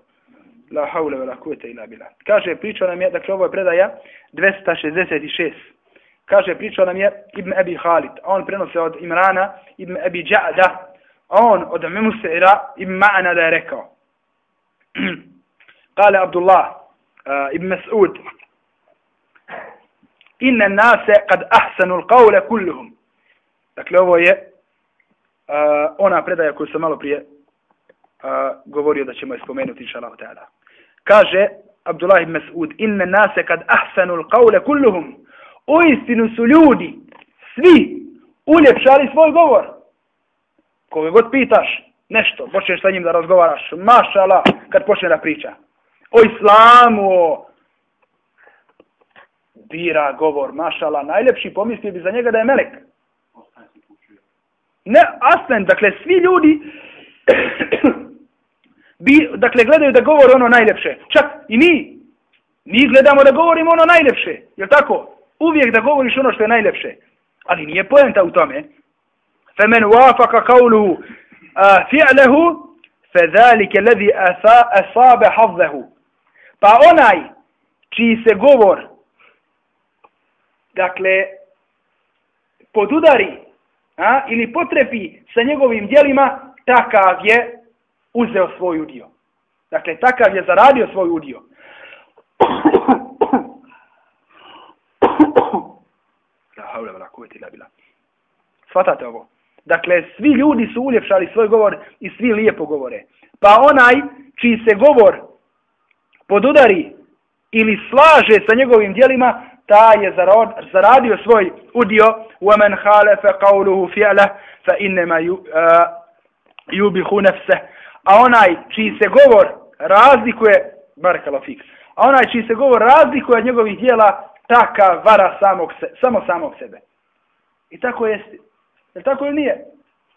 La haule vera kuvete ila bila. Kaže, priča nam je, dakle, ovo je predaja 266. Kaže, pričao nam je Ibn Abi Khalid. On prenose od Imrana Ibn Abi Ja'da. On od Mimusira Ibn Ma'ana da je rekao. Kale Abdullah uh, Ibn Mas'ud. Inna nase kad ahsanu l'qawle kulluhum. Dakle, ovo je uh, ona predaja koju sam malo prije uh, eh, govorio da ćemo je spomenuti, inša Allah. Kaže Abdullah ibn Mas'ud, inna nase kad ahsanu l'qawle kulluhum u istinu su ljudi, svi, uljepšali svoj govor. Koga god pitaš nešto, počneš sa njim da razgovaraš, mašala, kad počne da priča. O islamu, o bira govor, mašala, najljepši pomislio bi za njega da je melek. Ne, aslen, dakle, svi ljudi, bi, dakle, gledaju da govore ono najljepše. Čak i mi, mi gledamo da govorimo ono najljepše. Je tako? Uvijek da govoriš ono što je najljepše. Ali nije poenta u tome. فَمَنْ وَافَقَ qawluhu فِعْلَهُ فَذَلِكَ ledhi أَصَابَ حَظَّهُ Pa onaj čiji se govor dakle podudari a, ili potrepi sa njegovim dijelima, takav je uzeo svoj udio. Dakle, takav je zaradio svoj udio. haule vela kuveti la bila. Svatate ovo. Dakle, svi ljudi su uljepšali svoj govor i svi lijepo govore. Pa onaj čiji se govor podudari ili slaže sa njegovim dijelima, ta je zaradio svoj udio وَمَنْ خَالَفَ قَوْلُهُ فِعْلَ فَإِنَّمَا yubihu nafse a onaj čiji se govor razlikuje barakala fik a onaj čiji se govor razlikuje od njegovih dijela taka vara samog se, samo samog sebe. I tako jeste Jel tako ili nije?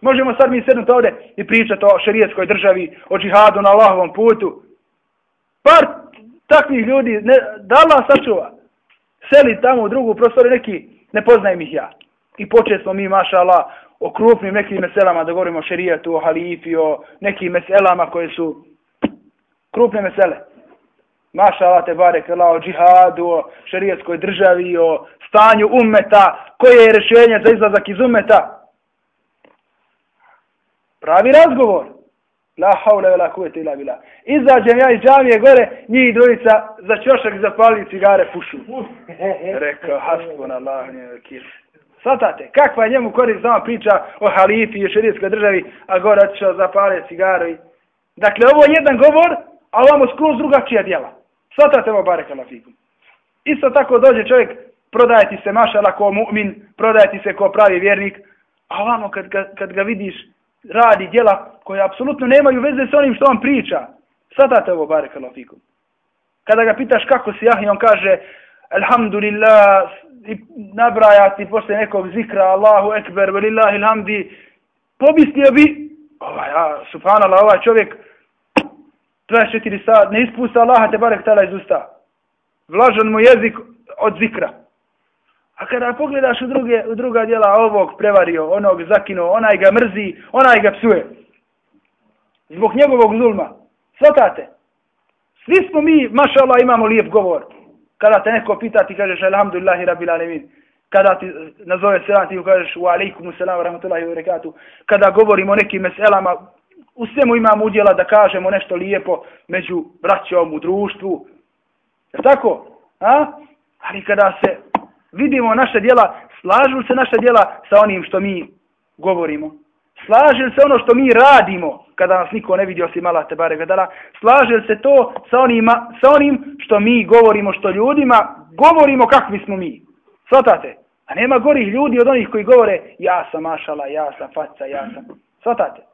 Možemo sad mi sednuti ovde i pričati o šarijetskoj državi o džihadu na Allahovom putu. Par takvih ljudi ne, da Allah sačuva. Seli tamo u drugu prostoru neki ne poznajem ih ja. I počeli smo mi maša Allah o krupnim nekim meselama, da govorimo o šerijetu, o halifi, o nekim meselama koje su krupne mesele. Maša Allah te barek o džihadu, o šerijetskoj državi, o stanju ummeta, koje je rešenje za izlazak iz ummeta. Pravi razgovor. La haule la kuvete ila bila. Izađem ja iz džamije gore, njih dvojica za čošak zapali cigare pušu. Rekao, hasbun Allah, nije kis. Svatate, kakva je njemu korist sama priča o halifi i širijetskoj državi, a gore otišao zapale cigaru. I... Dakle, ovo je jedan govor, a ovamo skroz drugačija djela. Svatate ovo bare fikum. Isto tako dođe čovjek, prodaje ti se mašala ko mu'min, prodaje ti se ko pravi vjernik, a ovamo kad ga, kad ga vidiš, radi djela koje apsolutno nemaju veze s onim što on priča. Svatate ovo bare fikum. Kada ga pitaš kako si jahni, on kaže, Alhamdulillah, i nabrajati posle nekog zikra Allahu ekber velillahi alhamdi pomislio bi ovaj a subhanallah ovaj čovjek 24 sat ne ispusta Allaha te barek tala iz usta. Vlažan mu jezik od zikra. A kada pogledaš u druge u druga djela ovog prevario onog zakinuo onaj ga mrzi onaj ga psuje. Zbog njegovog zulma. Svatate? Svi smo mi mašallah imamo lijep govor. Kada te neko pita ti kažeš alhamdulillahi rabbil alamin. Kada ti nazove selam ti kažeš wa alaikumu selam rahmatullahi wa barakatuh. Kada govorimo o nekim meselama u svemu imamo udjela da kažemo nešto lijepo među braćom u društvu je tako a ali kada se vidimo naše djela slažu se naše djela sa onim što mi govorimo slaže se ono što mi radimo kada nas niko ne vidi osim Allah Tebare gadala, slaže se to sa, onima, sa onim što mi govorimo, što ljudima govorimo kakvi smo mi. Svatate? A nema gorih ljudi od onih koji govore ja sam mašala, ja sam faca, ja sam. Svatate?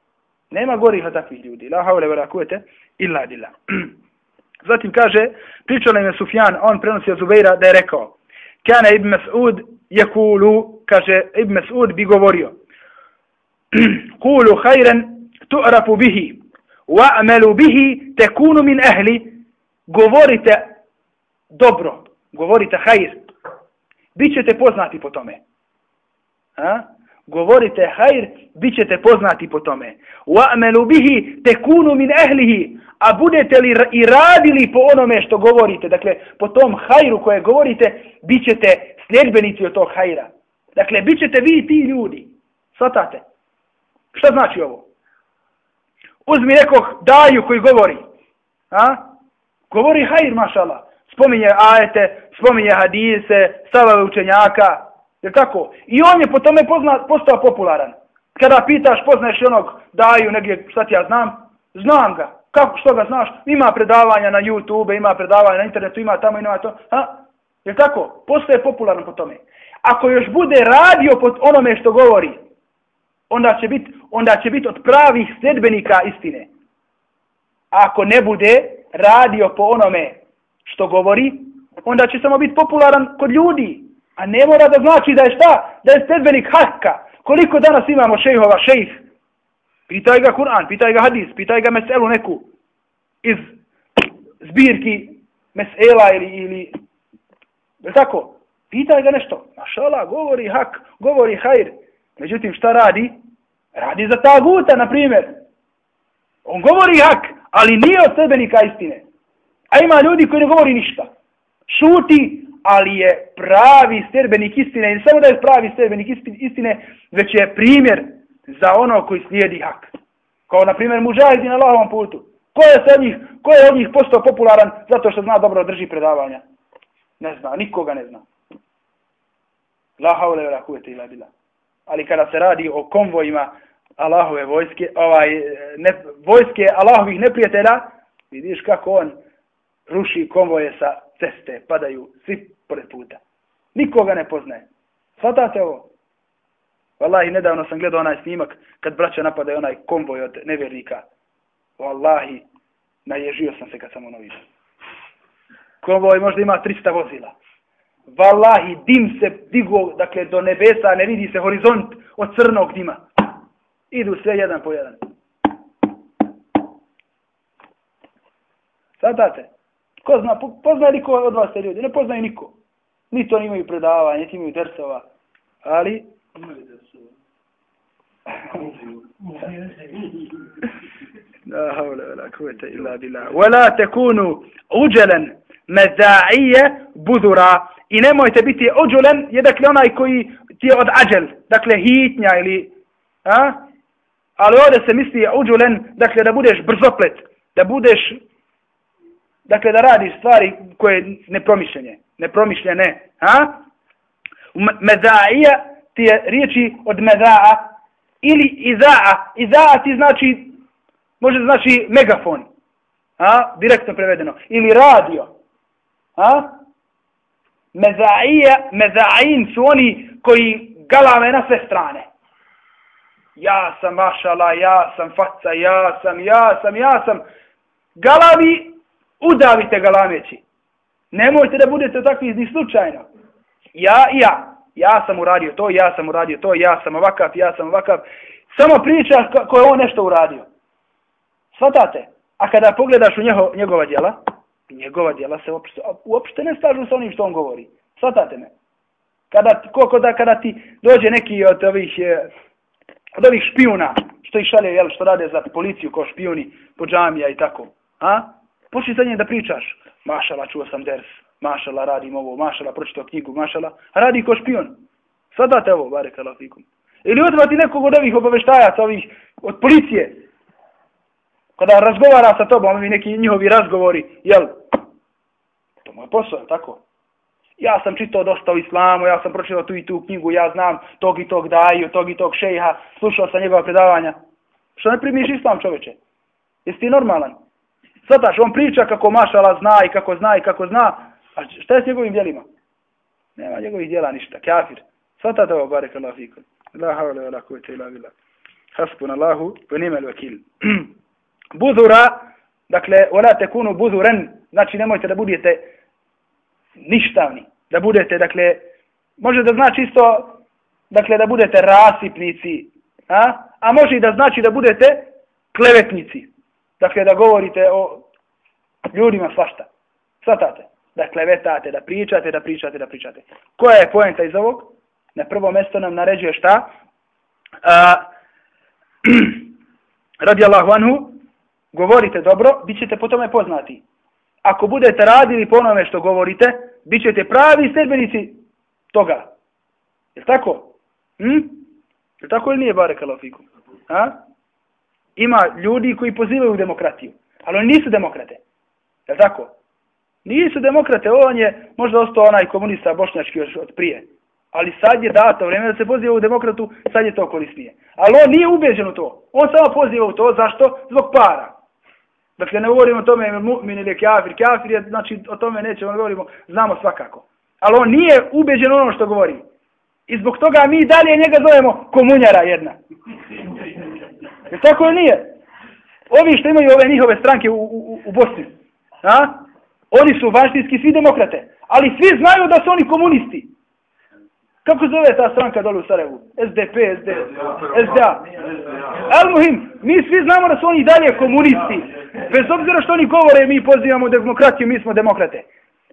Nema gorih od takvih ljudi. La haule vera kuvete, illa dilla. Zatim kaže, pričao nam je Sufjan, on prenosi od Zubeira da je rekao, Kana ibn Mas'ud je kulu, kaže, ibn Mas'ud bi govorio, kulu hajren tu'rafu bihi wa'malu bihi takunu min ahli govorite dobro govorite hajr bićete poznati po tome ha govorite hajr bićete poznati po tome وَأْمَلُوا bihi takunu min ahlihi a budete li i radili po onome što govorite dakle po tom hajru koje govorite bićete sljedbenici od tog hajra dakle bićete vi ti ljudi svatate šta znači ovo uzmi nekog daju koji govori. A? Govori hajr, mašala. Spominje ajete, spominje hadise, stavove učenjaka. Je tako? I on je po tome pozna, postao popularan. Kada pitaš, poznaješ onog daju negdje, šta ti ja znam? Znam ga. Kako, što ga znaš? Ima predavanja na YouTube, ima predavanja na internetu, ima tamo, ima to. Ha? Je tako? Postoje popularan po tome. Ako još bude radio po onome što govori, onda će biti onda će biti od pravih sledbenika istine. A ako ne bude radio po onome što govori, onda će samo biti popularan kod ljudi. A ne mora da znači da je šta? Da je stedbenik hakka. Koliko danas imamo šejhova šejh? Pitaj ga Kur'an, pitaj ga hadis, pitaj ga meselu neku iz zbirki mesela ili, ili je tako? Pitaj ga nešto. Mašala, govori hak, govori hajr. Međutim, šta radi? Radi za taguta, na primjer. On govori hak, ali nije od sebenika istine. A ima ljudi koji ne govori ništa. Šuti, ali je pravi sredbenik istine. I samo da je pravi sredbenik istine, već je primjer za ono koji slijedi hak. Kao, na primjer, mužahidi na Allahovom putu. Ko je, od njih, ko je od njih postao popularan zato što zna dobro drži predavanja? Ne zna, nikoga ne zna. La haule vera kuvete ila bila. Ali kada se radi o konvojima Allahove vojske, ovaj, ne, vojske Allahovih neprijatelja, vidiš kako on ruši konvoje sa ceste, padaju svi pored puta. Nikoga ne poznaje. Svatate ovo? Wallahi, nedavno sam gledao onaj snimak kad braća napadaju onaj konvoj od nevjernika. Wallahi, naježio sam se kad sam ono vidio. Konvoj možda ima 300 vozila. Wallahi, dim se digo, dakle, do nebesa, ne vidi se horizont od crnog dima. Idu sve jedan po jedan. Sadate? Ko zna, pozna li ko od vas te ljudi? Ne poznaju niko. Ni to imaju predavanja, niti imaju dersova. Ali... La havla wala kuvveta illa billah. Wala takunu ujalan madaiya budura. I nemojte biti ujulan, je dakle onaj koji ti je od ađel, dakle hitnja ili a? Ali ovdje se misli uđulen, dakle da budeš brzoplet, da budeš, dakle da radiš stvari koje nepromišljenje, nepromišljene. A? Medaija ti je riječi od medaa ili izaa. Izaa ti znači, može znači megafon. A? Direktno prevedeno. Ili radio. A? Medaija, medain su oni koji galame na sve strane ja sam mašala, ja sam faca, ja sam, ja sam, ja sam. Galavi, udavite galameći. Nemojte da budete takvi ni slučajno. Ja i ja. Ja sam uradio to, ja sam uradio to, ja sam ovakav, ja sam ovakav. Samo priča ko je on nešto uradio. Svatate? A kada pogledaš u njeho, njegova djela, njegova djela se uopšte, uopšte ne stažu sa onim što on govori. Svatate me? Kada, koliko da, kada ti dođe neki od ovih eh, od ovih špijuna, što ih šalje, jel, što rade za policiju kao špijuni po džamija i tako. A? Počni sa nje da pričaš. Mašala, čuo sam ders. Mašala, radim ovo. Mašala, pročitao knjigu. Mašala, radi ko špion. Sada te ovo, bare kalafikum. Ili odvati nekog od ovih obaveštajaca, ovih, od policije. Kada razgovara sa tobom, ovi neki njihovi razgovori, jel, to moj posao, tako? ja sam čitao dosta o islamu, ja sam pročitao tu i tu knjigu, ja znam tog i tog daju, tog i tog šejha, slušao sam njegova predavanja. Što ne primiš islam čoveče? Jesi ti normalan? Svataš, on priča kako mašala zna i kako zna i kako zna, a šta je s njegovim djelima? Nema njegovih djela ništa, kafir. Svatate ovo, barek Allah fikum. La havle wa la kuvete ila vila. Hasbun Allahu, wa nimel vakil. Buzura, dakle, wala tekunu buzuren, znači nemojte da budete ništavni. Da budete, dakle, može da znači isto, dakle, da budete rasipnici, a, a može i da znači da budete klevetnici. Dakle, da govorite o ljudima svašta. Svatate. Da klevetate, da pričate, da pričate, da pričate. Koja je poenta iz ovog? Na prvo mjesto nam naređuje šta? A, radi Allahu anhu, govorite dobro, bit ćete po tome poznati ako budete radili po onome što govorite, bit ćete pravi sredbenici toga. Je tako? Hm? Je tako ili nije bare kalofiku? Ha? Ima ljudi koji pozivaju u demokratiju, ali oni nisu demokrate. Je tako? Nisu demokrate, on je možda ostao onaj komunista bošnjački još od prije. Ali sad je dato vrijeme da se poziva u demokratu, sad je to korisnije. Ali on nije ubeđen u to. On samo poziva u to, zašto? Zbog para. Dakle, ne govorimo o tome mu'min ili kafir. Kafir je, znači, o tome nećemo ono ne govorimo, znamo svakako. Ali on nije ubeđen ono što govori. I zbog toga mi dalje njega zovemo komunjara jedna. Jer tako nije. Ovi što imaju ove njihove stranke u, u, u Bosni, a? oni su vaštinski svi demokrate. Ali svi znaju da su oni komunisti. Kako zove ta stranka dole u Sarajevu? SDP, SD, SDA. Al muhim, mi svi znamo da su oni dalje komunisti. Bez obzira što oni govore, mi pozivamo demokratiju, mi smo demokrate.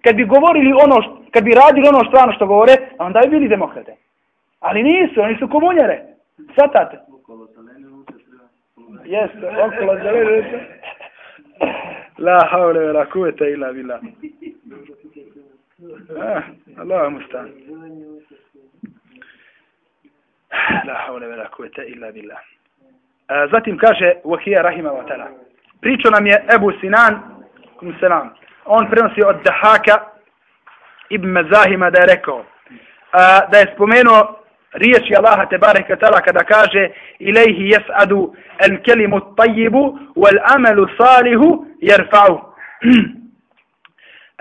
Kad bi govorili ono, što, kad bi radili ono strano što govore, onda bi bili demokrate. Ali nisu, oni su komunjare. Svatate. Jeste, okolo zelene. La haule vera kuvete ila vila. Ah, Allah mustan. La haule vera kuvete ila vila. Zatim kaže Wahija Rahima wa. Pričao nam je Ebu Sinan, kum selam. On prenosi od Dahaka ibn Mezahima da je rekao, a, da je spomenuo riječi Allaha tebarek ve ta'ala kada kaže ilaihi jes'adu el kelimu tajibu wal amelu salihu jerfa'u.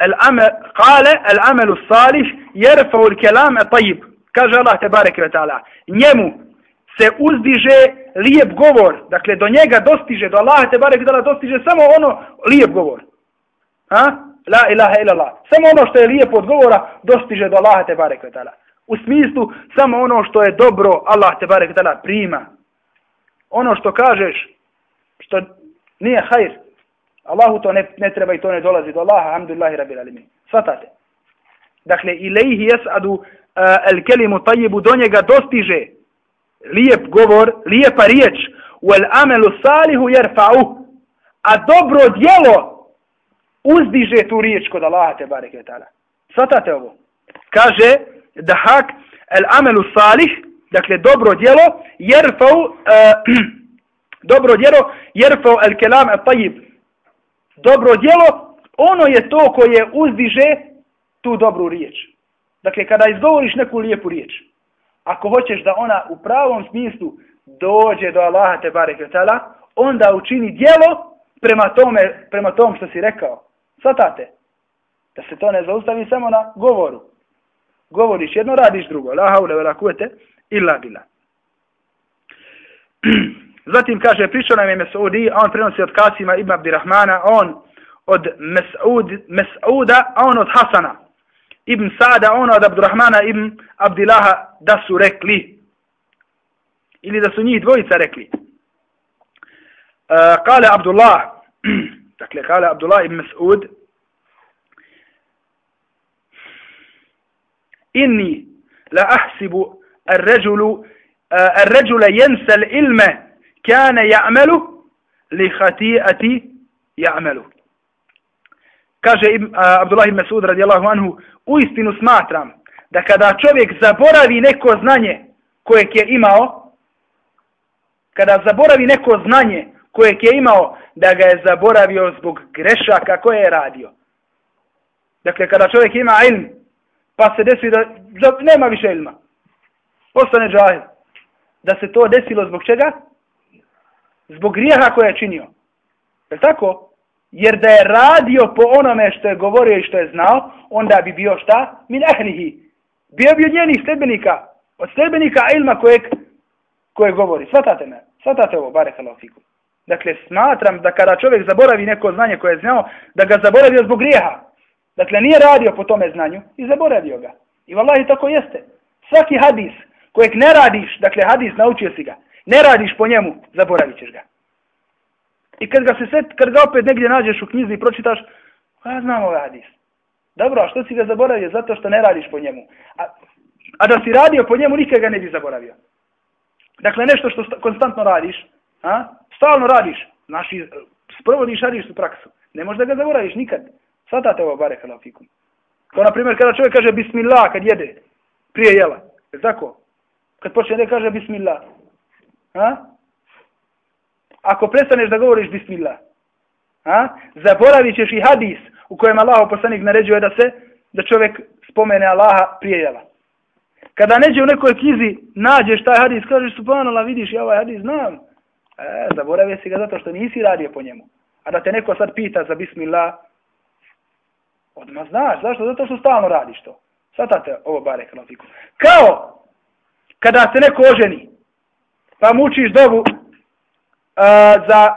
al-amal kale el amelu salih jerfa'u el kelam at-tayyib Kaže Allah tebarek ve ta'ala. Njemu se uzdiže lijep govor. Dakle, do njega dostiže, do Allaha tebarek ve ta'ala dostiže samo ono lijep govor. Ha? La ilaha illallah Samo ono što je lijepo od govora dostiže do Allaha tebarek ve ta'ala. U smislu samo ono što je dobro Allah te barek dala prima. Ono što kažeš što nije hajr. Allahu to ne, ne treba i to ne dolazi do Allaha, alhamdulillahi rabbil alamin. Svatate. Dakle, ilaihi jesadu uh, el kelimu tajibu do njega dostiže lijep govor, lijepa riječ, wal amelu salihu jerfa'u, a dobro djelo uzdiže tu riječ kod Allaha te bareke ta'ala. Svatate ovo. Kaže Dahak, el amelu salih, dakle dobro djelo, jerfa'u, uh, dobro djelo, jerfa'u el kelam el tajib. Dobro djelo, ono je to koje uzdiže tu dobru riječ. Dakle, kada izgovoriš neku lijepu riječ, ako hoćeš da ona u pravom smislu dođe do Allaha te barek tala, onda učini djelo prema tome, prema tom što si rekao. Svatate? Da se to ne zaustavi samo na govoru. Govoriš jedno, radiš drugo. La haule vela kuvete illa bila. Zatim kaže, pričao nam je Mesudi, a on prenosi od Kasima ibn Abdirahmana, on od Mesud, Mesuda, a on od Hasana ibn Sada, on od Abdurrahmana ibn Abdilaha, da su rekli, ili da su njih dvojica rekli. Uh, kale Abdullah, dakle, kale Abdullah ibn Mesud, inni la ahsibu الرجل الرجل ينسى العلم كان يعمل لخطيئة يعمل kaže uh, Abdullah ibn Mas'ud radijallahu anhu u istinu smatram da kada čovjek zaboravi neko znanje koje je imao kada zaboravi neko znanje koje je imao da ga je zaboravio zbog grešaka koje je radio dakle kada čovjek ima ilm pa se desi da, da nema više ilma Postane džahil da se to desilo zbog čega zbog grijeha koje je činio je tako Jer da je radio po onome što je govorio i što je znao, onda bi bio šta? Min ehlihi. Bio bi od njenih sledbenika. Od sledbenika ilma kojeg, koje govori. Svatate me. Svatate ovo, bare fiku. Dakle, smatram da kada čovjek zaboravi neko znanje koje je znao, da ga zaboravio zbog grijeha. Dakle, nije radio po tome znanju i zaboravio ga. I vallahi tako jeste. Svaki hadis kojeg ne radiš, dakle hadis naučio si ga, ne radiš po njemu, zaboravit ćeš ga. I kad ga se set, kad ga opet negdje nađeš u knjizi i pročitaš, ja znam ovaj hadis. Dobro, a što si ga zaboravio? Zato što ne radiš po njemu. A, a da si radio po njemu, nikad ga ne bi zaboravio. Dakle, nešto što konstantno radiš, a? stalno radiš, naši, eh, sprovodiš radiš u praksu. Ne možeš da ga zaboraviš nikad. Svatate ovo bare halafikum. Kao, na primjer, kada čovjek kaže bismillah kad jede, prije jela. Je tako? Kad počne da kaže bismillah. A? ako prestaneš da govoriš bismillah, a? zaboravit ćeš i hadis u kojem Allah poslanik naređuje da se, da čovjek spomene Allaha prije jela. Kada neđe u nekoj knjizi nađeš taj hadis, kažeš subhanallah, vidiš ja ovaj hadis znam. E, zaboravio si ga zato što nisi radio po njemu. A da te neko sad pita za bismillah, odmah znaš, zašto? Zato što stalno radiš to. Svatate ovo bare kalafiku. Kao kada se neko oženi, pa mučiš dobu, uh, za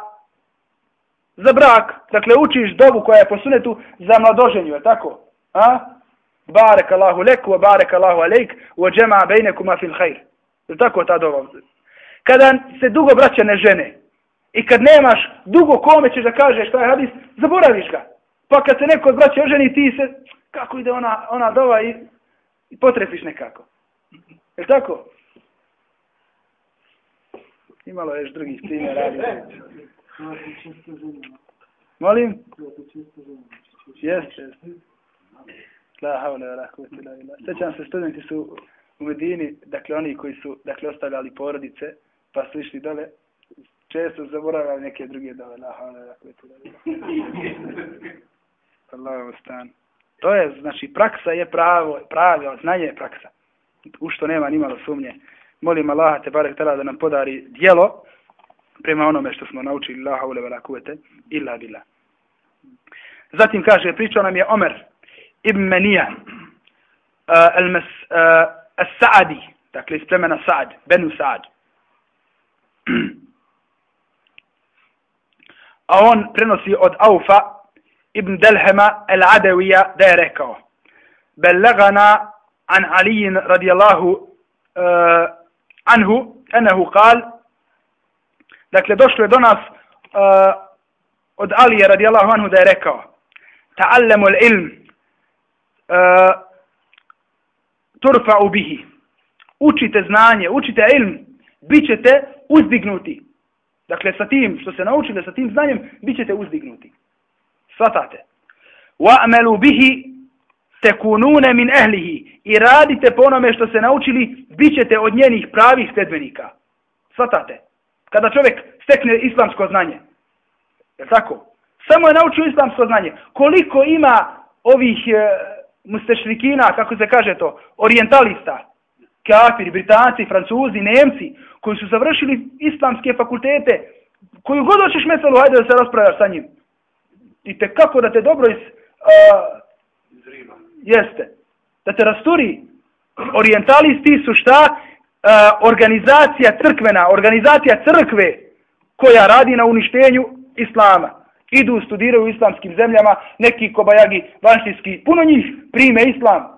za brak, dakle učiš dobu koja je po sunetu za mladoženju, je tako? A? Barek Allahu leku, wa barek Allahu alejk, wa džema bejnekuma fil hajr. Je tako ta doba? Kada se dugo braća ne žene i kad nemaš dugo kome ćeš da kažeš taj hadis, zaboraviš ga. Pa kad se neko od braća oženi, ti se, kako ide ona, ona dova i, i potrefiš nekako. Je tako? Imalo je još drugih primjera. Molim? Jeste. La havle, la kuvvete, la ila. Sećam se, studenti su u Medini, dakle oni koji su dakle ostavljali porodice, pa su išli dole, često zaboravljali neke druge dole. La havle, la kuvvete, la ila. Allahu stan. To je, znači, praksa je pravo, pravo, znanje je praksa. U što nema nimalo sumnje molim Allaha te barek tala da nam podari dijelo prema onome što smo naučili la haule vela kuvete illa bila. Zatim kaže, pričao nam je Omer ibn Menija uh, al-Sa'adi, uh, dakle iz plemena Sa'ad, Benu Sa'ad. A on prenosi od Aufa Delhema el-Adawija da je rekao Belagana an Alijin radijallahu uh, anhu enehu kal dakle došlo je do nas uh, od Alije radijallahu anhu da je rekao ta'allemu ilm uh, turfa'u bihi učite znanje, učite ilm bit ćete uzdignuti dakle sa tim što se naučite sa tim znanjem bit ćete uzdignuti svatate? Wa'malu بِهِ tekunune min ehlihi. I radite po onome što se naučili bit ćete od njenih pravih sledbenika svatate? Kada čovjek stekne islamsko znanje. Je tako? Samo je naučio islamsko znanje. Koliko ima ovih e, mustešrikina, kako se kaže to, orientalista, kafiri, britanci, francuzi, nemci, koji su završili islamske fakultete, koju god hoćeš meselu, hajde da se raspravljaš sa njim. I te kako da te dobro iz... Uh, jeste. Da te rasturi. Orientalisti su šta? Uh, organizacija crkvena, organizacija crkve koja radi na uništenju islama. Idu, studiraju u islamskim zemljama, neki kobajagi, vanštinski, puno njih prime islam.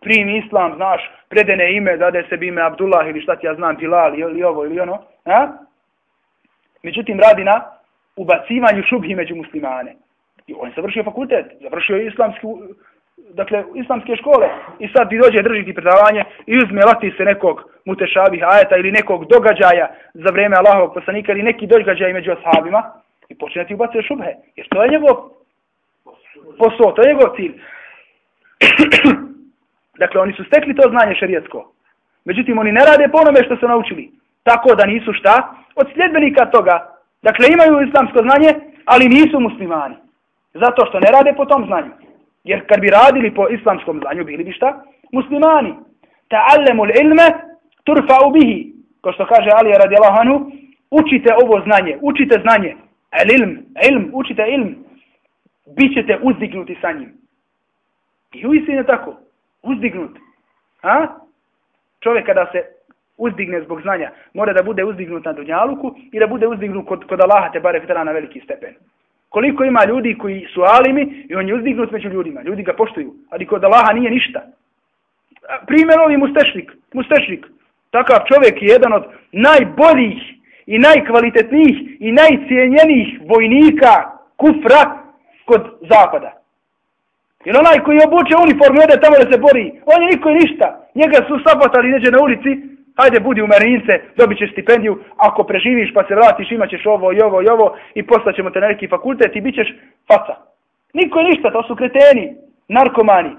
Primi islam, znaš, predene ime, dade se ime Abdullah ili šta ti ja znam, Bilal ili ovo ili ono. A? Međutim, radi na ubacivanju šubhi među muslimane. I on je završio fakultet, završio islamski, dakle, islamske škole i sad ti dođe držiti predavanje i uzme lati se nekog mutešabih ajeta ili nekog događaja za vrijeme Allahovog poslanika ili neki događaj među ashabima i počne ti ubaciti šubhe. Jer to je njegov posao, to je njegov cilj. dakle, oni su stekli to znanje šerijetsko. Međutim, oni ne rade po onome što su naučili. Tako da nisu šta? Od sljedbenika toga. Dakle, imaju islamsko znanje, ali nisu muslimani. Zato što ne rade po tom znanju. Jer kad bi radili po islamskom znanju, bili bi šta? Muslimani. Ta'allemul ilme turfa'u bihi. Ko što kaže Ali radijallahu anhu, učite ovo znanje, učite znanje. El ilm, ilm, učite ilm. Bićete uzdignuti sa njim. I u istinu tako. Uzdignut. A? Čovjek kada se uzdigne zbog znanja, mora da bude uzdignut na dunjaluku i da bude uzdignut kod, kod Allaha te bare na veliki stepen. Koliko ima ljudi koji su alimi i on je uzdignut među ljudima. Ljudi ga poštuju. Ali kod Allaha nije ništa. Primjer ovi mustešnik. Mustešnik. Takav čovjek je jedan od najboljih i najkvalitetnijih i najcijenjenijih vojnika kufra kod zapada. Jer onaj koji obuče uniformu ode tamo da se bori, on je niko i ništa. Njega su sabotali neđe na ulici, hajde budi u Marince, dobit ćeš stipendiju, ako preživiš pa se vratiš, imat ćeš ovo i ovo i ovo i poslaćemo te na neki fakultet i bit ćeš faca. Niko je ništa, to su kreteni, narkomani,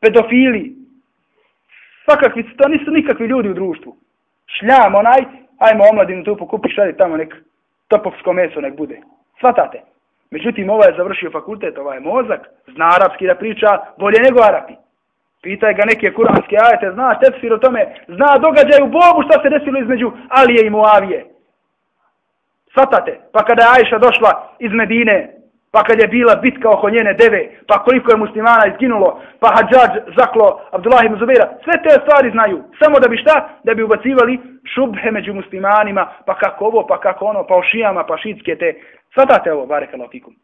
pedofili. Svakakvi, to nisu nikakvi ljudi u društvu. Šljam onaj, ajmo omladinu tu pokupi, šalje tamo nek topovsko meso nek bude. Svatate. Međutim, ovaj je završio fakultet, ovaj je mozak, zna arapski da priča bolje nego arapi. Pitaj ga neke kuranske ajete, zna tefsir o tome, zna događaj u Bogu šta se desilo između Alije i Muavije. Svatate, pa kada je Ajša došla iz Medine, pa kad je bila bitka oko njene deve, pa koliko je muslimana izginulo, pa hađađ zaklo Abdullah ibn Zubaira, sve te stvari znaju. Samo da bi šta? Da bi ubacivali šubhe među muslimanima, pa kako ovo, pa kako ono, pa o šijama, pa šitske te. Svatate ovo, barek fikum.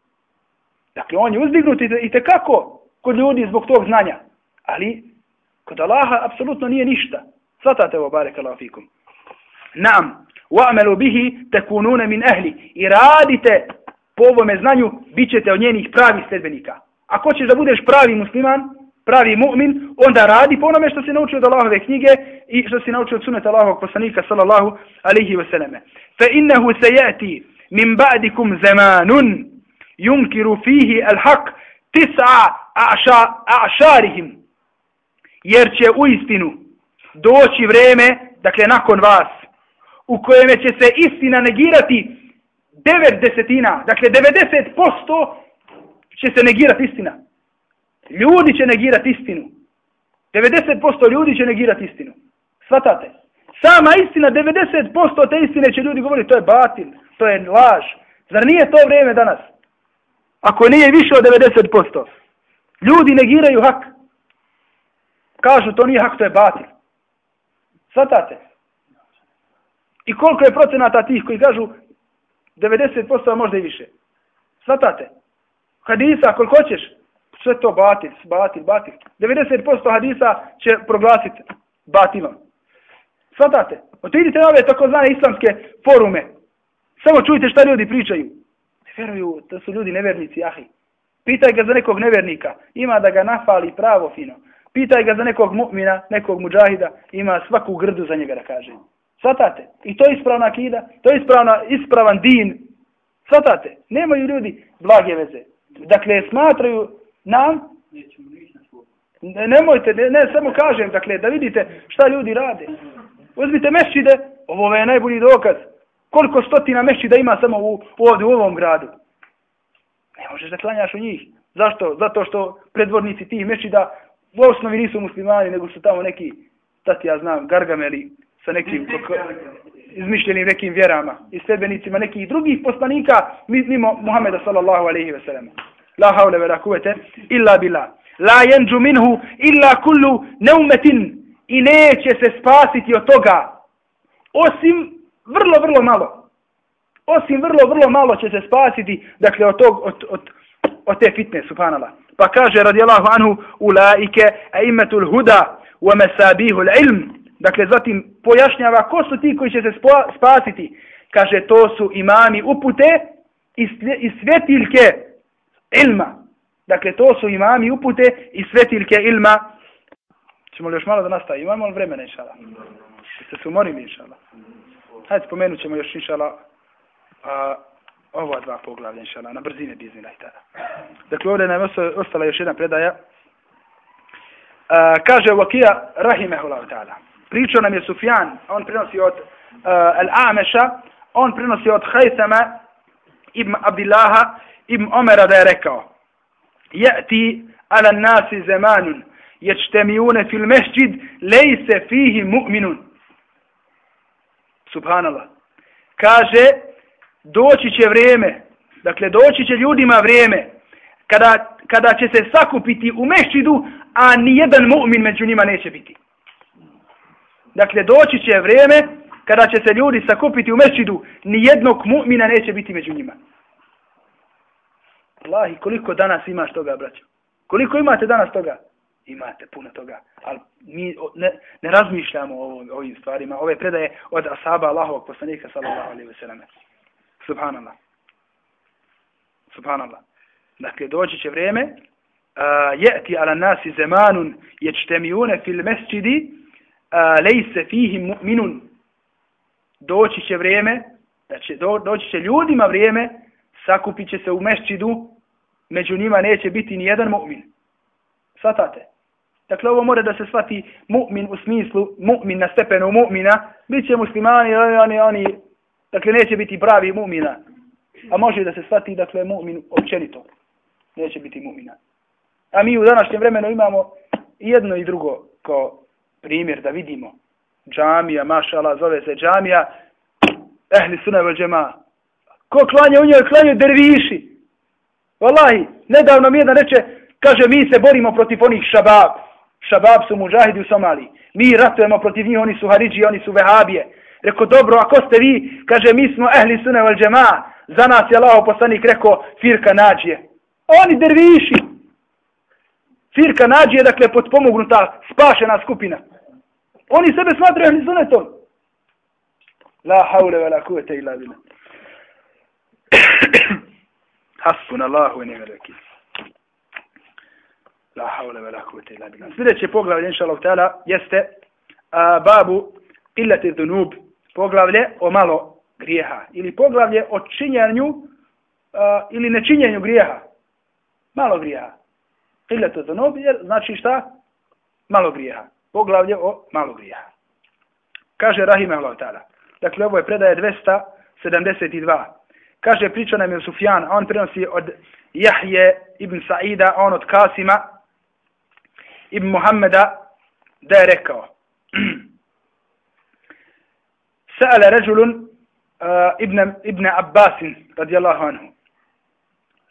Dakle, on je uzdignut i tekako kod ljudi zbog tog znanja. Ali, kod Allaha apsolutno nije ništa. Svatate ovo, barek alafikum. Naam, wa'malu bihi takununa min ahli. I radite po ovome znanju, bit ćete od njenih pravih sledbenika. Ako ćeš da budeš pravi musliman, pravi mu'min, onda radi po onome što si naučio od Allahove knjige i što si naučio od suneta Allahovog poslanika, sallallahu alihi wasallame. Fa innehu se jeti min ba'dikum zamanun yunkiru fihi al haq tis'a a'šarihim. Jer će u istinu doći vreme, dakle nakon vas, u kojem će se istina negirati devet desetina, dakle 90% će se negirati istina. Ljudi će negirati istinu. 90% ljudi će negirati istinu. Svatate? Sama istina, 90% te istine će ljudi govoriti, to je batil, to je laž. Zar nije to vrijeme danas? Ako nije više od 90%. Ljudi negiraju hak. Kažu, to nije hak, to je batil. Svatate? I koliko je procenata tih koji kažu 90% a možda i više. Svatate? Hadisa koliko hoćeš, sve to batil, batil, batil. 90% hadisa će proglasiti batilom. Svatate? Otidite na ove takozvane islamske forume. Samo čujte šta ljudi pričaju. Ne veruju, to su ljudi nevernici, ahi. Pitaj ga za nekog nevernika. Ima da ga nafali pravo fino. Pitaj ga za nekog mu'mina, nekog muđahida. Ima svaku grdu za njega da kaže. Svatate? I to je ispravna akida. To je ispravna, ispravan din. Svatate? Nemaju ljudi blage veze. Dakle, smatraju nam... Ne, nemojte, ne, ne, samo kažem, dakle, da vidite šta ljudi rade. Uzmite mešćide, ovo je najbolji dokaz. Koliko stotina mešćida ima samo u, ovdje u ovom gradu. Ne možeš da klanjaš u njih. Zašto? Zato što predvornici tih mešćida u osnovi nisu muslimani, nego su tamo neki, tati ja znam, gargameli sa nekim izmišljenim nekim vjerama i sebenicima nekih drugih poslanika mimo Muhameda sallallahu alaihi ve sellem. La haule ve la kuvete illa billah. La jenđu minhu illa kullu neumetin i neće se spasiti od toga osim vrlo, vrlo malo. Osim vrlo, vrlo malo će se spasiti dakle od, tog, od, od, od te fitne, subhanallah. Pa kaže radijallahu anhu ulaike a huda wa masabihul ilm. Dakle, zatim pojašnjava ko su ti koji će se spasiti. Kaže, to su imami upute i svetiljke ilma. Dakle, to su imami upute i svetiljke ilma. Ćemo li još malo da nastavimo? Imamo li vremena, inšala? Se se umorili, inšala? Hajde, spomenut ćemo još, inšala, a, ova dva poglavlja, inšala, na brzine biznila i tada. Dakle, ovdje nam je ostala još jedna predaja. A, kaže Vakija, rahimehullah ta'ala. Pričao nam je Sufjan, on prenosi od uh, Al-Ameša, on prenosi od Hajtama ibn Abdillaha ibn Omera da je rekao Jeti ala nasi zemanun ječtemijune fil mešđid lejse fihi mu'minun. Subhanallah. Kaže, doći će vrijeme, dakle doći će ljudima vrijeme, kada, kada će se sakupiti u mešćidu, a ni jedan mu'min među njima neće biti. Dakle, doći će vrijeme kada će se ljudi sakupiti u mešćidu, ni jednog mu'mina neće biti među njima. Allahi, koliko danas imaš toga, braćo? Koliko imate danas toga? Imate puno toga. Ali mi ne, ne razmišljamo o ovim stvarima. Ove predaje od asaba Allahovog poslanika, sallallahu alaihi wa sallam. Subhanallah. Subhanallah. Dakle, doći će vrijeme, uh, jeti ala nasi zemanun, ječtemijune fil mesčidi, uh, lejse fihim mu'minun doći će vrijeme znači do, doći će ljudima vrijeme sakupit će se u mešćidu među njima neće biti ni jedan mu'min svatate dakle ovo mora da se shvati mu'min u smislu mu'min na stepenu mu'mina bit će muslimani oni, oni, dakle neće biti pravi mu'mina a može da se shvati dakle mu'min općenito neće biti mu'mina a mi u današnjem vremenu imamo jedno i drugo kao primjer da vidimo. Džamija, mašala, zove se džamija, ehli sunaj džema. Ko klanje u njoj, klanje derviši. Wallahi, nedavno mi jedan reče, kaže, mi se borimo protiv onih šabab. Šabab su mužahidi u Somaliji. Mi ratujemo protiv njih, oni su haridži, oni su vehabije. Reko, dobro, ako ste vi, kaže, mi smo ehli sune val džema. Za nas je Allah poslanik rekao, firka nađije. Oni derviši. Firka nađije, dakle, potpomognuta, spašena skupina. Oni sebe smatraju ehli sunetom. La haule ve la kuvete ila bila. Hasbun Allahu i ni'mal wakil. La haule ve la kuvete ila bila. Sljedeće poglavlje, inša Allah, jeste a, babu illati dhunub. Poglavlje o malo grijeha. Ili poglavlje o činjenju uh, ili nečinjenju grijeha. Malo grijeha. Illati dhunub, znači šta? Malo grijeha poglavlje o malo grijeha. Kaže Rahimahullah Allah ta'ala. Dakle, ovo je predaje 272. Kaže, priča nam je Sufjan, a on prenosi od Jahje ibn Sa'ida, a on od Kasima ibn Muhammeda, da je rekao. Sa'ala ređulun uh, ibn, ibn Abbasin, radijallahu anhu.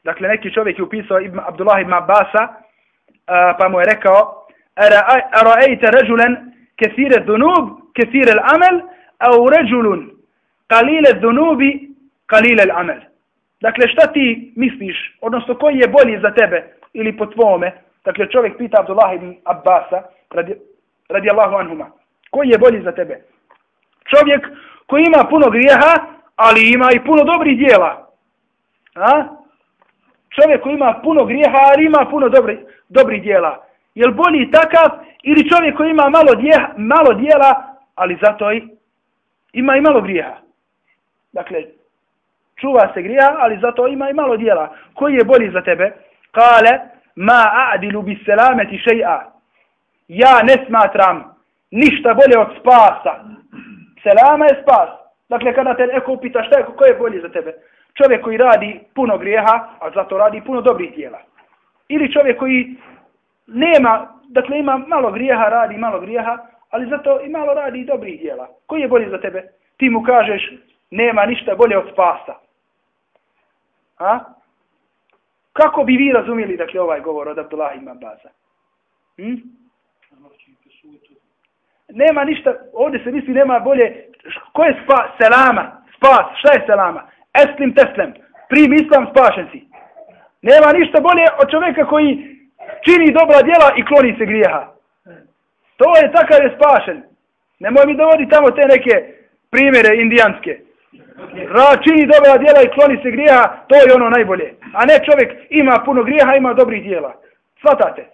Dakle, neki čovjek je upisao ibn Abdullah ibn Abbasa, uh, pa mu je rekao, أرأيت رجلا كثير الذنوب كثير العمل أو رجل kalile dunubi, kalile amel. Dakle, šta ti misliš, odnosno koji je bolji za tebe ili po tvome? Dakle, čovjek pita Abdullah ibn Abbasa, radi, radi Allahu anhuma, koji je bolji za tebe? Čovjek koji ima puno grijeha, ali ima i puno dobrih dijela. A? Čovjek koji ima puno grijeha, ali ima puno dobri, dobrih dijela. Je li bolji takav ili čovjek koji ima malo, dje, malo dijela, ali zato i ima i malo grijeha? Dakle, čuva se grijeha, ali zato ima i malo dijela. Koji je bolji za tebe? Kale, ma a'dilu bi selameti še'a. Ja ne smatram ništa bolje od spasa. Selama je spas. Dakle, kada te neko upita šta je, ko je bolji za tebe? Čovjek koji radi puno grijeha, a zato radi puno dobrih djela. Ili čovjek koji nema, dakle ima malo grijeha, radi malo grijeha, ali zato i malo radi i dobrih dijela. Koji je bolji za tebe? Ti mu kažeš, nema ništa bolje od spasa. A? Kako bi vi razumijeli, dakle, ovaj govor od Abdullah ima baza? Hm? Nema ništa, ovdje se misli nema bolje, ko je spa, selama, spas, šta je selama? Eslim teslem, prim islam spašen si. Nema ništa bolje od čovjeka koji čini dobra djela i kloni se grijeha. To je takav je spašen. Nemoj mi dovodi tamo te neke primjere indijanske. Ra, čini dobra djela i kloni se grijeha, to je ono najbolje. A ne čovjek ima puno grijeha, ima dobrih djela. Svatate.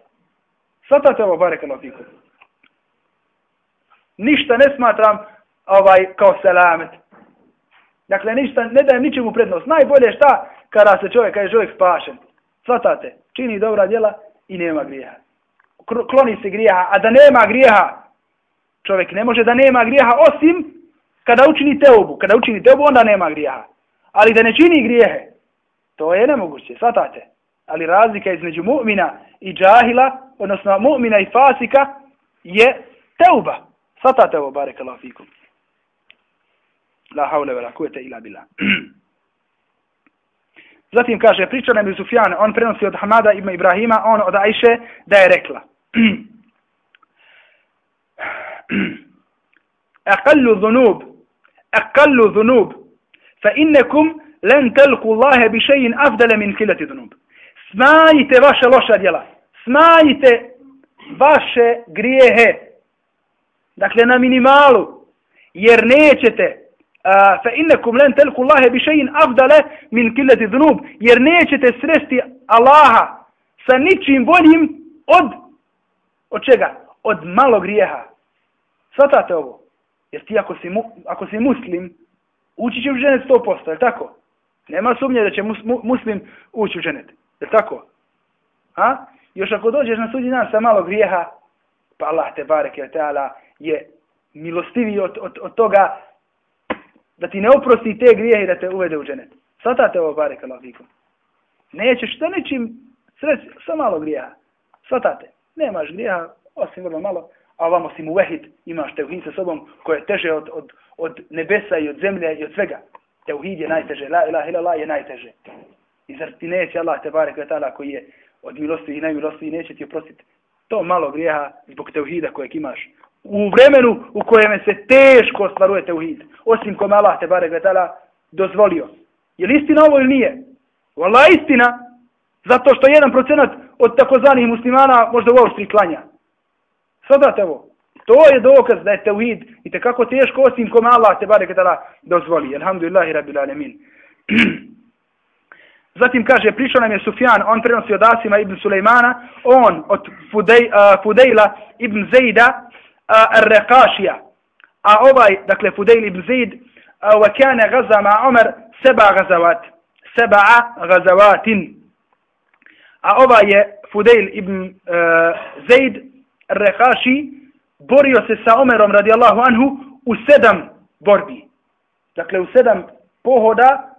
Svatate ovo bare kanofiku. Ništa ne smatram ovaj kao selamet. Dakle, ništa, ne dajem ničemu prednost. Najbolje šta kada se čovjek, kada je čovjek spašen. Svatate, čini dobra djela i nema grijeha. Kloni se grijeha, a da nema grijeha, čovjek ne može da nema grijeha osim kada učini teubu. Kada učini teubu, onda nema grijeha. Ali da ne čini grijehe, to je nemoguće, svatate. Ali razlika između mu'mina i džahila, odnosno mu'mina i fasika, je teuba. Svatate ovo, barek Allah fikum. La haule vela kuvete ila bila. Zatim kaže, priča nam je Sufjan, on prenosi od Hamada ibn Ibrahima, on od Ajše, da je rekla. Aqallu dhunub, aqallu dhunub, fa innekum len telku Allahe bi šein afdale min kilati dhunub. Smanjite vaše loša djela, smanjite vaše grijehe, dakle na minimalu, jer nećete fa innakum lan talqu Allah bi shay'in afdala min qillati dhunub. Jer nećete sresti Allaha sa ničim boljim od od čega? Od malo grijeha. Svatate ovo? Jer ti ako si mu, ako si muslim ući će u dženet 100% je tako? Nema sumnje da će mus, mu, muslim ući u dženet je tako? A? Još ako dođeš na sudnji dan sa malo grijeha pa Allah te bareke taala je milostiviji od, od, od toga da ti ne oprosti te grijehe da te uvede u dženet. Svatate ovo bare kalafikom. Nećeš sa ničim sreć, sa malo grijeha. Svatate. Nemaš grijeha, osim vrlo malo, a ovamo si mu vehid, imaš teuhid sa sobom koje je teže od, od, od nebesa i od zemlje i od svega. Teuhid je najteže, la ilaha ila je najteže. I zar ti neće Allah te bare kvetala koji je od milosti i najmilosti i neće ti oprostiti to malo grijeha zbog teuhida kojeg imaš u vremenu u kojem se teško ostvaruje teuhid, osim kome Allah te bare vetala dozvolio. Je li istina ovo ili nije? Vala istina, zato što jedan procenat od takozvanih muslimana možda u Austriji klanja. Sadate ovo. To je dokaz da je teuhid i te kako teško osim kome Allah te bare vetala dozvoli. Alhamdulillahi rabbil alemin. Zatim kaže, prišao nam je Sufjan, on prenosi od Asima ibn Sulejmana, on od Fudej, uh, Fudejla ibn Zejda, الرقاشية أوباي دكل فديل بن زيد وكان غزا مع عمر سبع غزوات سبع غزوات أوباي فديل ابن زيد الرقاشي borio se sa Omerom radijallahu anhu u sedam borbi. Dakle, u sedam pohoda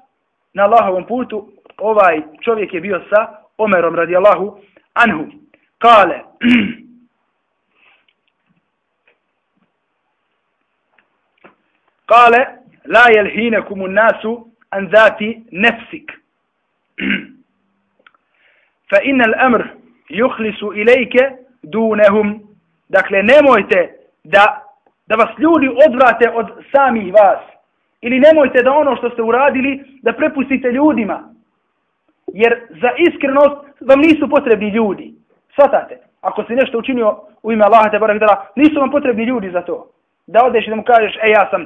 na Allahovom putu ovaj čovjek je bio sa Omerom radijallahu anhu. Kale, Kale, la jel hine kumu nasu an zati nefsik. Fa inna l'amr juhlisu ilajke dunehum. Dakle, nemojte da, da vas ljudi odvrate od samih vas. Ili nemojte da ono što ste uradili, da prepustite ljudima. Jer za iskrenost vam nisu potrebni ljudi. Svatate, ako si nešto učinio u ime Allaha, te barak dala, nisu vam potrebni ljudi za to. Da odeš i da mu kažeš, e, ja sam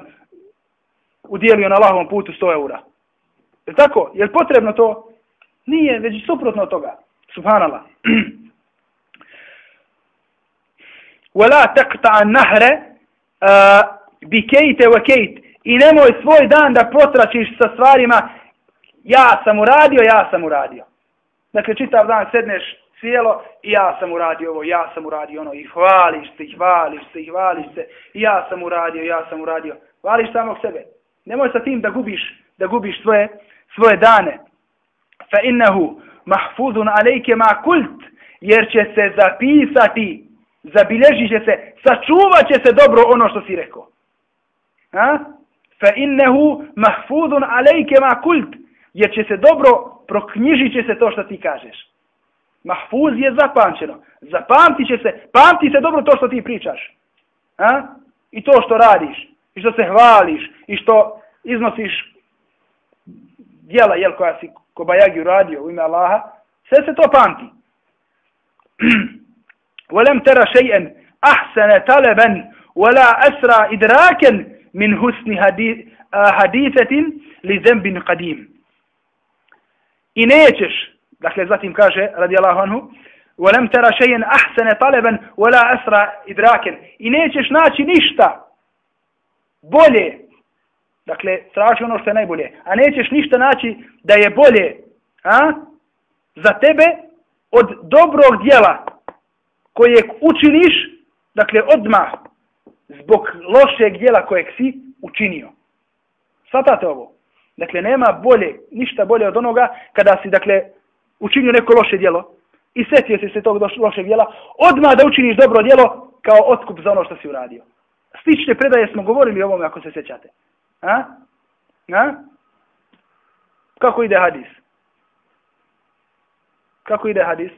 udjelio na Allahovom putu 100 eura. Je tako? Je potrebno to? Nije, već suprotno od toga. Subhanallah. Wala taqta nahre uh, bi kejte wa kejt. I nemoj svoj dan da potračiš sa stvarima ja sam uradio, ja sam uradio. Dakle, čitav dan sedneš cijelo i ja sam uradio ovo, ja sam uradio ono i hvališ se, i hvališ se, i hvališ se i ja sam uradio, ja sam uradio. Hvališ samog sebe. Nemoj sa tim da gubiš, da gubiš svoje, svoje dane. Fa innahu mahfuzun alejke ma kult, jer će se zapisati, zabilježit će se, sačuvat će se dobro ono što si rekao. Ha? Fa innahu mahfuzun alejke ma kult, jer će se dobro, proknjižit će se to što ti kažeš. Mahfuz je zapamćeno. Zapamti će se, pamti se dobro to što ti pričaš. A? I to što radiš. I što se hvališ I što iznosiš djela, jel, koja si ko bajagi uradio u ime Allaha. Sve se to pamti. ولم ترى شيئا أحسن طلبا ولا أسرع إدراكا من حسن حديثة لذنب قديم i nećeš, dakle zatim kaže radijallahu anhu, وَلَمْ تَرَ شَيْنْ أَحْسَنَ طَلَبًا وَلَا أَسْرَ إِدْرَاكًا I nećeš naći ništa bolje, dakle traži ono što je najbolje, a nećeš ništa naći da je bolje a, za tebe od dobrog dijela kojeg učiniš, dakle odmah, zbog lošeg dijela kojeg si učinio. Svatate ovo? Dakle, nema bolje, ništa bolje od onoga kada si, dakle, učinio neko loše djelo i setio si se tog lošeg djela, odmah da učiniš dobro djelo kao otkup za ono što si uradio. Slične predaje smo govorili o ovome ako se sećate. A? A? Kako ide hadis? Kako ide hadis?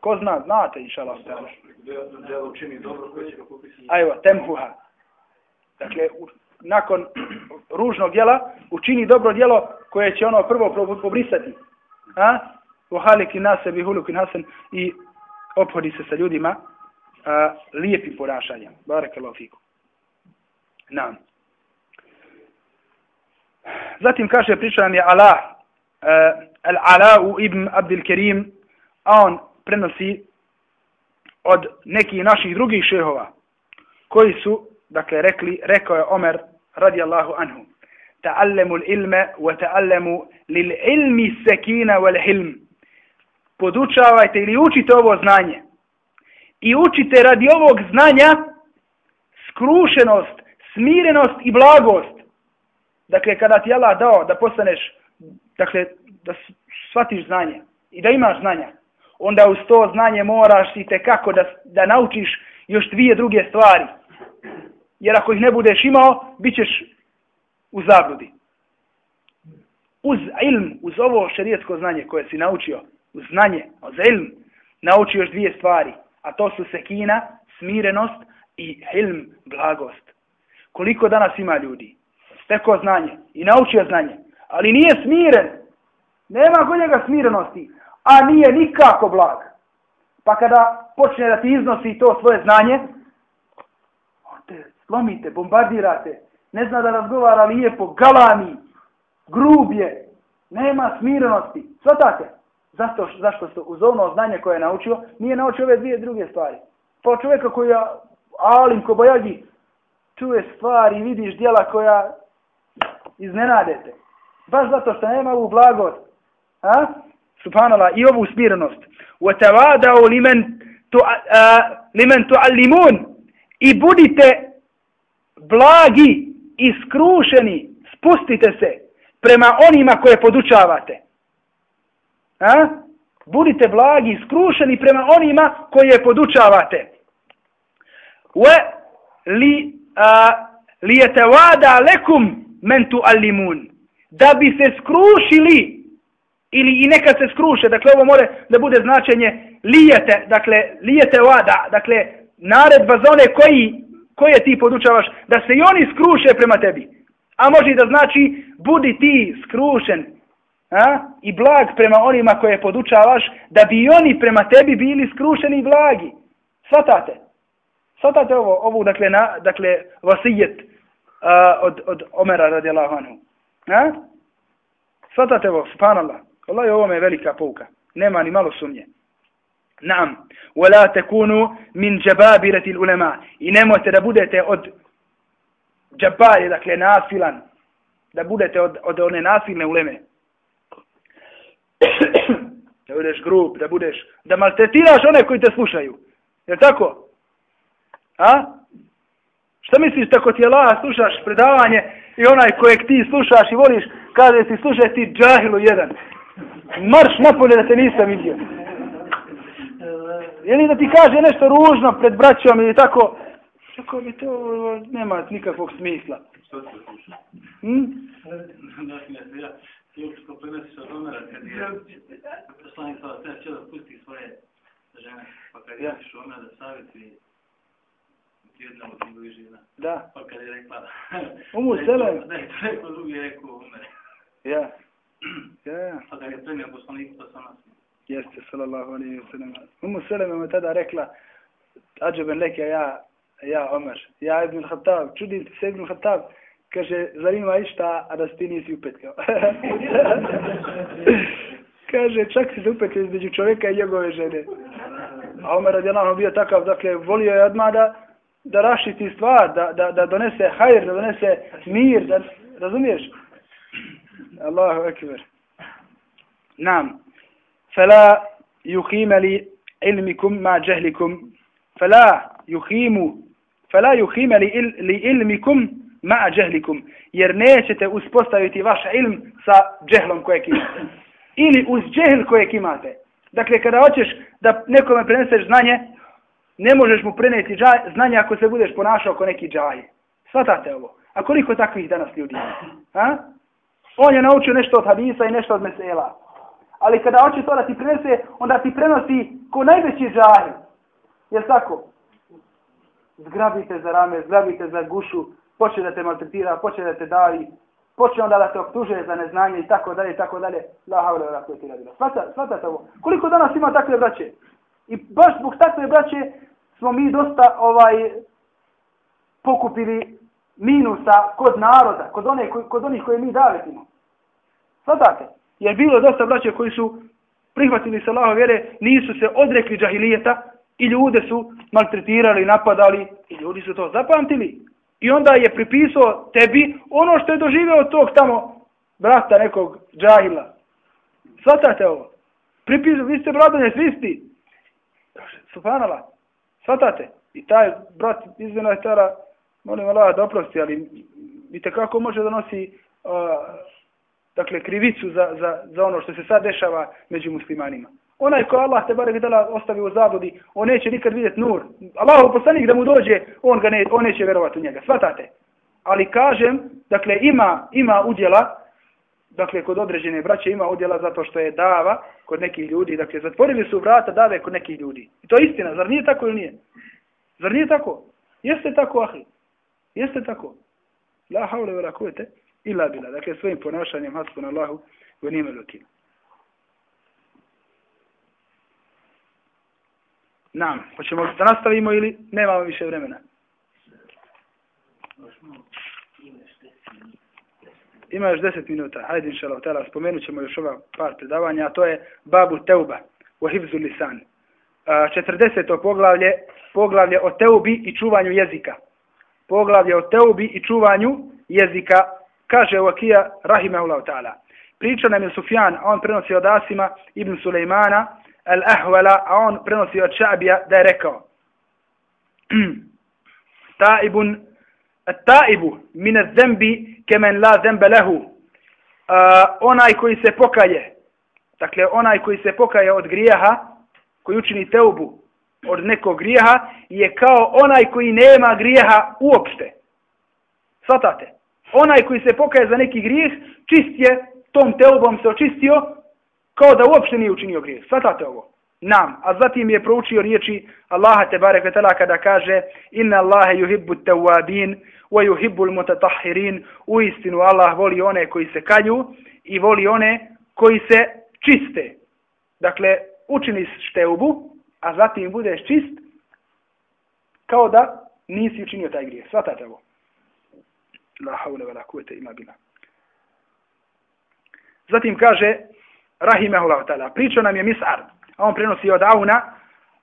Ko zna? Znate, inša Allah. Ajmo, temhuha. Dakle, nakon ružnog djela učini dobro djelo koje će ono prvo pobrisati. A? U haliki nasebi hulukin hasan i ophodi se sa ljudima a, lijepi ponašanjem. Barake lofiku. Nam. Zatim kaže priča nam je Allah al Ala e, ibn Abdul Kerim a on prenosi od nekih naših drugih šehova koji su dakle rekli rekao je Omer radijallahu anhu. Ta'allemu l'ilme wa ta'allemu lil'ilmi sekina wal hilm. Podučavajte ili učite ovo znanje. I učite radi ovog znanja skrušenost, smirenost i blagost. Dakle, kada ti Allah dao da postaneš, dakle, da shvatiš znanje i da imaš znanja, onda uz to znanje moraš i te kako da, da naučiš još dvije druge stvari jer ako ih ne budeš imao, bit ćeš u zabludi. Uz ilm, uz ovo šerijetsko znanje koje si naučio, uz znanje, uz ilm, naučio još dvije stvari, a to su sekina, smirenost i ilm, blagost. Koliko danas ima ljudi? Steko znanje i naučio znanje, ali nije smiren. Nema kod njega smirenosti, a nije nikako blag. Pa kada počne da ti iznosi to svoje znanje, slomite, bombardirate, ne zna da razgovara lijepo, galami, grubje, nema smirenosti. Svatate? Zato, zašto se uz ono znanje koje je naučio, nije naučio ove dvije druge stvari. Pa čovjeka koji je alim ko bojagi, čuje stvari, vidiš dijela koja iznenadete. Baš zato što nema ovu blagost. Ha? Subhanallah, i ovu smirenost. وَتَوَادَعُ لِمَنْ تُعَلِّمُونَ I budite blagi i skrušeni, spustite se prema onima koje podučavate. A? Budite blagi i skrušeni prema onima koje podučavate. Wa li, a, li lekum mentu alimun. Da bi se skrušili ili i neka se skruše, dakle ovo more da bude značenje lijete, dakle lijete vada, dakle naredba za one koji koje ti podučavaš, da se i oni skruše prema tebi. A može da znači, budi ti skrušen a? i blag prema onima koje podučavaš, da bi i oni prema tebi bili skrušeni i blagi. Svatate? Svatate ovo, ovu, dakle, na, dakle vasijet a, od, od Omera radijallahu anhu. A? Svatate ovo, subhanallah. Allah je ovo me velika pouka. Nema ni malo sumnje. Naam. Wala tekunu min džababirati ulema. I nemojte da budete od džabari, dakle, nasilan. Da budete od, od one nasilne uleme. da budeš grub, da budeš, da maltretiraš one koji te slušaju. Je tako? A? Šta misliš tako ti Allah slušaš predavanje i onaj kojeg ti slušaš i voliš, kaže ti slušaj ti džahilu jedan. Marš napolje da te nisam vidio. Je li da ti kaže nešto ružno pred braćom ili tako? Tako bi to nema nikakvog smisla. Što se sluša? Hm? Ti uopšte ko prenosiš od Omera, kad je poslanik sada treba će da pusti svoje žene, pa kad je išao Omer da savjeti jedna od njegovih žena. Da. Pa kad je rekla... Umu Selem. Da je to rekao drugi, je rekao Omer. Ja. Ja, ja. Pa kad je premio poslanik, pa sam nas. Jeste, sallallahu alaihi wa sallam. Umu Seleme me tada rekla, ađeben leke, ja, ja, Omer, ja, Ibn Khattab, čudim ti se, Ibn Khattab, kaže, zar ima išta, a da ti nisi upetkao. kaže, čak si se upetio između čovjeka i njegove žene. A Omer radijallahu bio takav, dakle, volio je odmah da, da rašiti stvar, da, da, da donese hajr, da donese mir, da, razumiješ? Allahu ekber. Nam. Fela yuqima li ilmikum ma jahlikum. Fela yuqimu. Fela yuqima li, il, li ilmikum ma jahlikum. Jer nećete uspostaviti vaš ilm sa džehlom kojeg imate. Ili uz džehl kojeg imate. Dakle, kada hoćeš da nekome preneseš znanje, ne možeš mu preneti znanje ako se budeš ponašao kao neki džaj. Svatate ovo. A koliko takvih danas ljudi ima? Ha? On je naučio nešto od hadisa i nešto od mesela ali kada hoće to da ti prenese, onda ti prenosi ko najveći žahil. Je tako? Zgrabite za rame, zgrabite za gušu, poče da te maltretira, poče da te davi, poče onda da te optužuje za neznanje i tako dalje i tako dalje. La havle vela koje ti. Svata, svatate ovo. Koliko danas ima takve braće? I baš zbog takve braće smo mi dosta ovaj pokupili minusa kod naroda, kod, one, kod onih koje mi davetimo. Svatate? Jer bilo dosta braće koji su prihvatili se Allahove vjere, nisu se odrekli džahilijeta i ljude su maltretirali, napadali i ljudi su to zapamtili. I onda je pripisao tebi ono što je doživeo od tog tamo brata nekog džahila. Svatate ovo. Pripisao, vi ste bradanje, svi sti. Svatate. I taj brat izvjeno je tada, molim Allah da oprosti, ali i kako može da nosi uh, dakle, krivicu za, za, za ono što se sad dešava među muslimanima. Onaj ko Allah te barek dala ostavi u zabudi, on neće nikad vidjeti nur. Allah poslanik da mu dođe, on, ga ne, on neće vjerovati u njega. Svatate. Ali kažem, dakle, ima, ima udjela, dakle, kod određene braće ima odjela zato što je dava kod nekih ljudi. Dakle, zatvorili su vrata dave kod nekih ljudi. I to je istina. Zar nije tako ili nije? Zar nije tako? Jeste tako, ahi? Jeste tako? La haule vela kuvete ila bila. Dakle, svojim ponašanjem hasbun Allahu u nime lukim. Nam, hoćemo da nastavimo ili nemamo više vremena? Ima još deset minuta. Hajde, inša Allah, tala, spomenut ćemo još ova par predavanja, a to je Babu Teuba o Hivzu Lisan. 40. poglavlje, poglavlje o Teubi i čuvanju jezika. Poglavlje o Teubi i čuvanju jezika kaže Vakija rahimahullahu ta'ala. Priča nam je Sufjan, a on prenosi od Asima ibn Sulejmana, al-Ahvala, a on prenosi od Šabija da je rekao Taibun Taibu mine zembi kemen la zembe lehu. Uh, onaj koji se pokaje, dakle onaj koji se pokaje od grijeha, koji učini teubu od nekog grijeha, je kao onaj koji nema grijeha uopšte. Svatate? onaj koji se pokaje za neki grijeh, čist je, tom teubom se očistio, kao da uopšte nije učinio grijeh. Svatate ovo. Nam, a zatim je proučio riječi Allaha te barek vetala kada kaže Inna Allahe yuhibbu tawabin wa yuhibbu mutatahirin U istinu Allah voli one koji se kalju i voli one koji se čiste. Dakle, učini šteubu, a zatim budeš čist kao da nisi učinio taj grijeh. Svatate ovo. La haule vela kuvete ima bila. Zatim kaže rahimehullah ta'ala. Pričao nam je Mis'ar. A on prenosi od Auna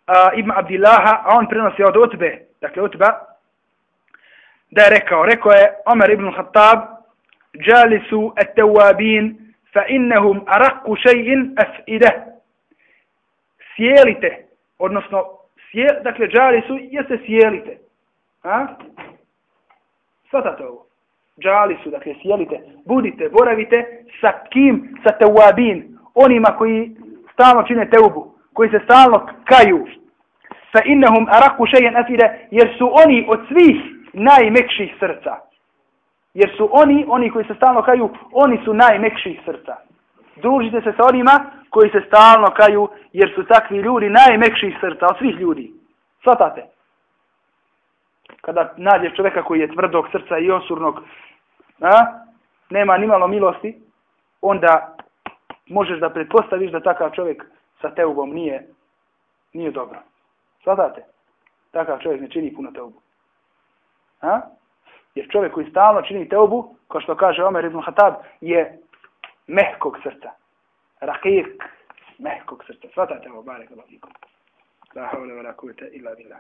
a, Ibn Abdillaha. A on prenosi od Utbe. Dakle, Utba. Da je rekao. Rekao je Omer ibn Khattab. Jalisu et tawabin fa innahum araku še'in af'ide. Sjelite. Odnosno, sjel, dakle, Jalisu jeste sjelite. A? Svatate ovo. Jalisu, dakle, sjelite. Budite, boravite sa kim? Sa tawabin onima koji stalno čine teubu, koji se stalno kaju, fa innahum araku šejen afide, jer su oni od svih najmekših srca. Jer su oni, oni koji se stalno kaju, oni su najmekših srca. Družite se sa onima koji se stalno kaju, jer su takvi ljudi najmekših srca od svih ljudi. Svatate. Kada nađeš čovjeka koji je tvrdog srca i osurnog, a, nema ni malo milosti, onda možeš da pretpostaviš da takav čovjek sa teubom nije, nije dobro. Svatate? Takav čovjek ne čini puno teubu. Ha? Jer čovjek koji stalno čini teubu, kao što kaže Omer ibn Hatab, je mehkog srca. Rakik, mehkog srca. Svatate ovo, bare kada fikum. La havle vela kuvete illa billah.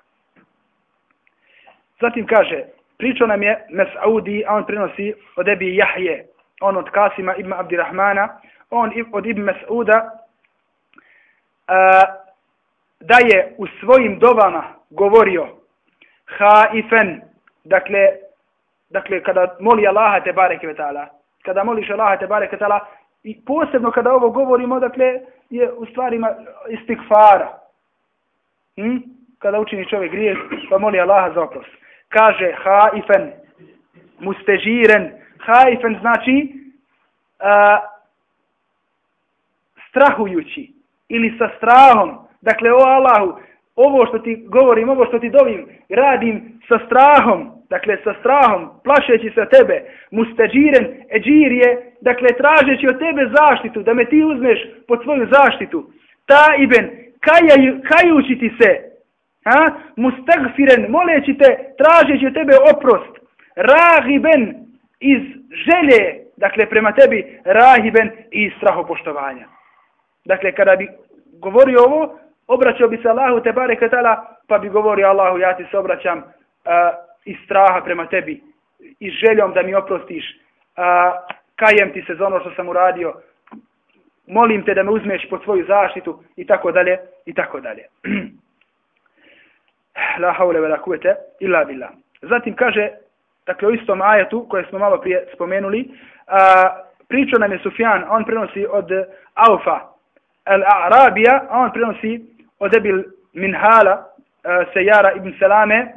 Zatim kaže, pričao nam je Mes'audi, a on prenosi od Ebi Jahje, on od Kasima ibn Abdirahmana, on od Ibn Mas'uda da je u svojim dovama govorio haifen, dakle, dakle kada moli Allaha te bareke ve ta'ala, kada moliš Allaha te bareke ta'ala, i posebno kada ovo govorimo, dakle, je u stvarima istikfara. Hm? Kada učini čovjek grijeh, pa moli Allaha za oprost. Kaže haifen, mustežiren, haifen znači uh, strahujući ili sa strahom. Dakle, o Allahu, ovo što ti govorim, ovo što ti dovim, radim sa strahom, dakle, sa strahom, plašeći se tebe, mustađiren, eđirije, dakle, tražeći od tebe zaštitu, da me ti uzmeš pod svoju zaštitu. Ta iben, kajaju, kajući ti se, ha? mustagfiren, moleći te, tražeći od tebe oprost, rahiben, iz želje, dakle, prema tebi, rahiben iz strahopoštovanja. Dakle, kada bi govorio ovo, obraćao bi se Allahu te bare katala, pa bi govorio Allahu, ja ti se obraćam uh, iz straha prema tebi, i željom da mi oprostiš, uh, kajem ti se za ono što sam uradio, molim te da me uzmeš pod svoju zaštitu, i tako dalje, i tako dalje. La haule vela kuvete, illa billah. Zatim kaže, dakle, u istom ajetu, koje smo malo prije spomenuli, uh, pričao nam je Sufjan, on prenosi od Aufa, Al-A'rabija, a on prenosi od Ebil Minhala, eh, Sejara ibn Salame,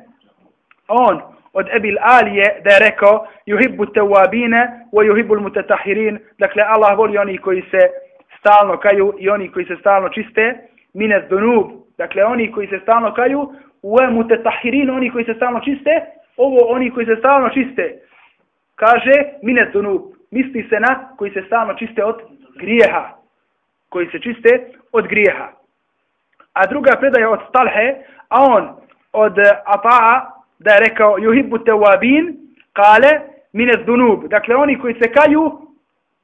on od Ebil Alije da je rekao juhibbu tawabine wa juhibbu mutatahirin dakle Allah voli oni koji se stalno kaju i oni koji se stalno čiste. Mine dunub dakle oni koji se stalno kaju wa mutatahirin oni koji se stalno čiste. Ovo oni koji se stalno čiste. Kaže mine dunub misli se na koji se stalno čiste od grijeha koji se čiste od grijeha. A druga predaja od Talhe, a on od eh, Ata'a da je rekao Juhibbu tawabin kale mine dunub. Dakle, oni koji se kaju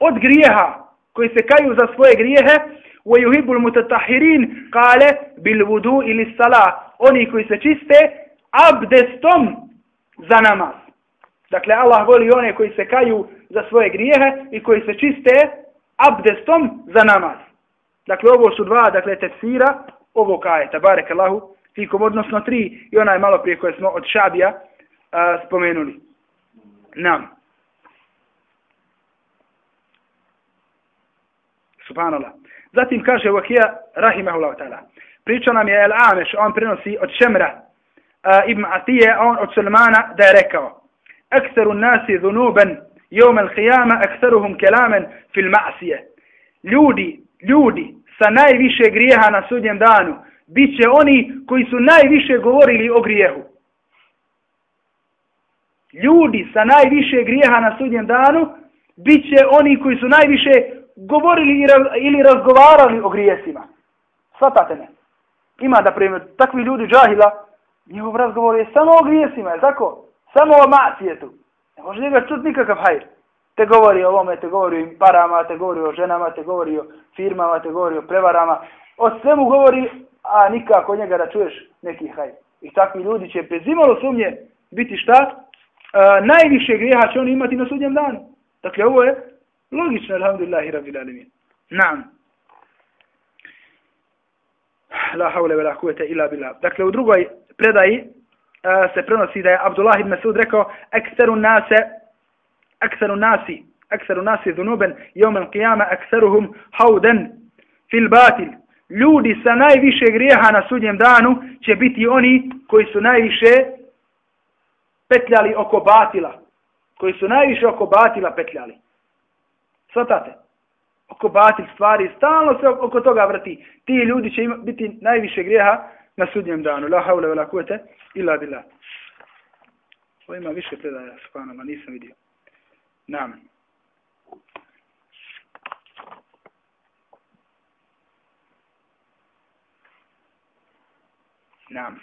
od grijeha, koji se kaju za svoje grijehe, wa yuhibbul mutatahirin kale bil vudu ili sala. Oni koji se čiste abdestom za namaz. Dakle, Allah voli one koji se kaju za svoje grijehe i koji se čiste abdestom za namaz. Dakle, ovo su dva, dakle, tefsira ovo kajeta, barek Allahu, fikom, odnosno tri, i onaj malo prije koje smo od Šabija a, spomenuli. Nam. Subhanallah. Zatim kaže Vakija, rahimahullahu ta'ala, pričao nam je El Ameš, on prenosi od Šemra, a, Ibn Atije, on od Sulmana, da je rekao, Ekseru nasi dhunuben, jom el ekseruhum kelamen fil ma'sije. Ljudi, ljudi sa najviše grijeha na sudnjem danu bit će oni koji su najviše govorili o grijehu. Ljudi sa najviše grijeha na sudnjem danu bit će oni koji su najviše govorili ili razgovarali o grijesima. Svatate me. Ima da primjer takvi ljudi džahila, njihov razgovor je samo o grijesima, je tako? Samo o macijetu. Ne može njega čut nikakav hajr. Te govori o ovome, te govori o parama, te govori o ženama, te govori o firmama, te govori o prevarama. O svemu govori, a nikako njega da čuješ neki hajr. I takvi ljudi će bez imalo sumnje biti šta? E, najviše grijeha će oni imati na sudnjem danu. Dakle, ovo je logično, alhamdulillahi rabbil alamin. Naam. La haule vela kuvete illa billah. Dakle, u drugoj predaji e, se prenosi da je Abdullah ibn Sud rekao ekseru nase أكثر nasi أكثر nasi ذنوبا يوم qiyama أكثرهم حودا في batil ljudi sa najviše grijeha na sudnjem danu će biti oni koji su najviše petljali oko batila koji su najviše oko batila petljali svatate oko batil stvari stalno se oko toga vrti ti ljudi će ima, biti najviše grijeha na sudnjem danu. La haule ve la kuvete illa billah. Ovo ima više predaja, subhanallah, nisam vidio. Nam. Nam.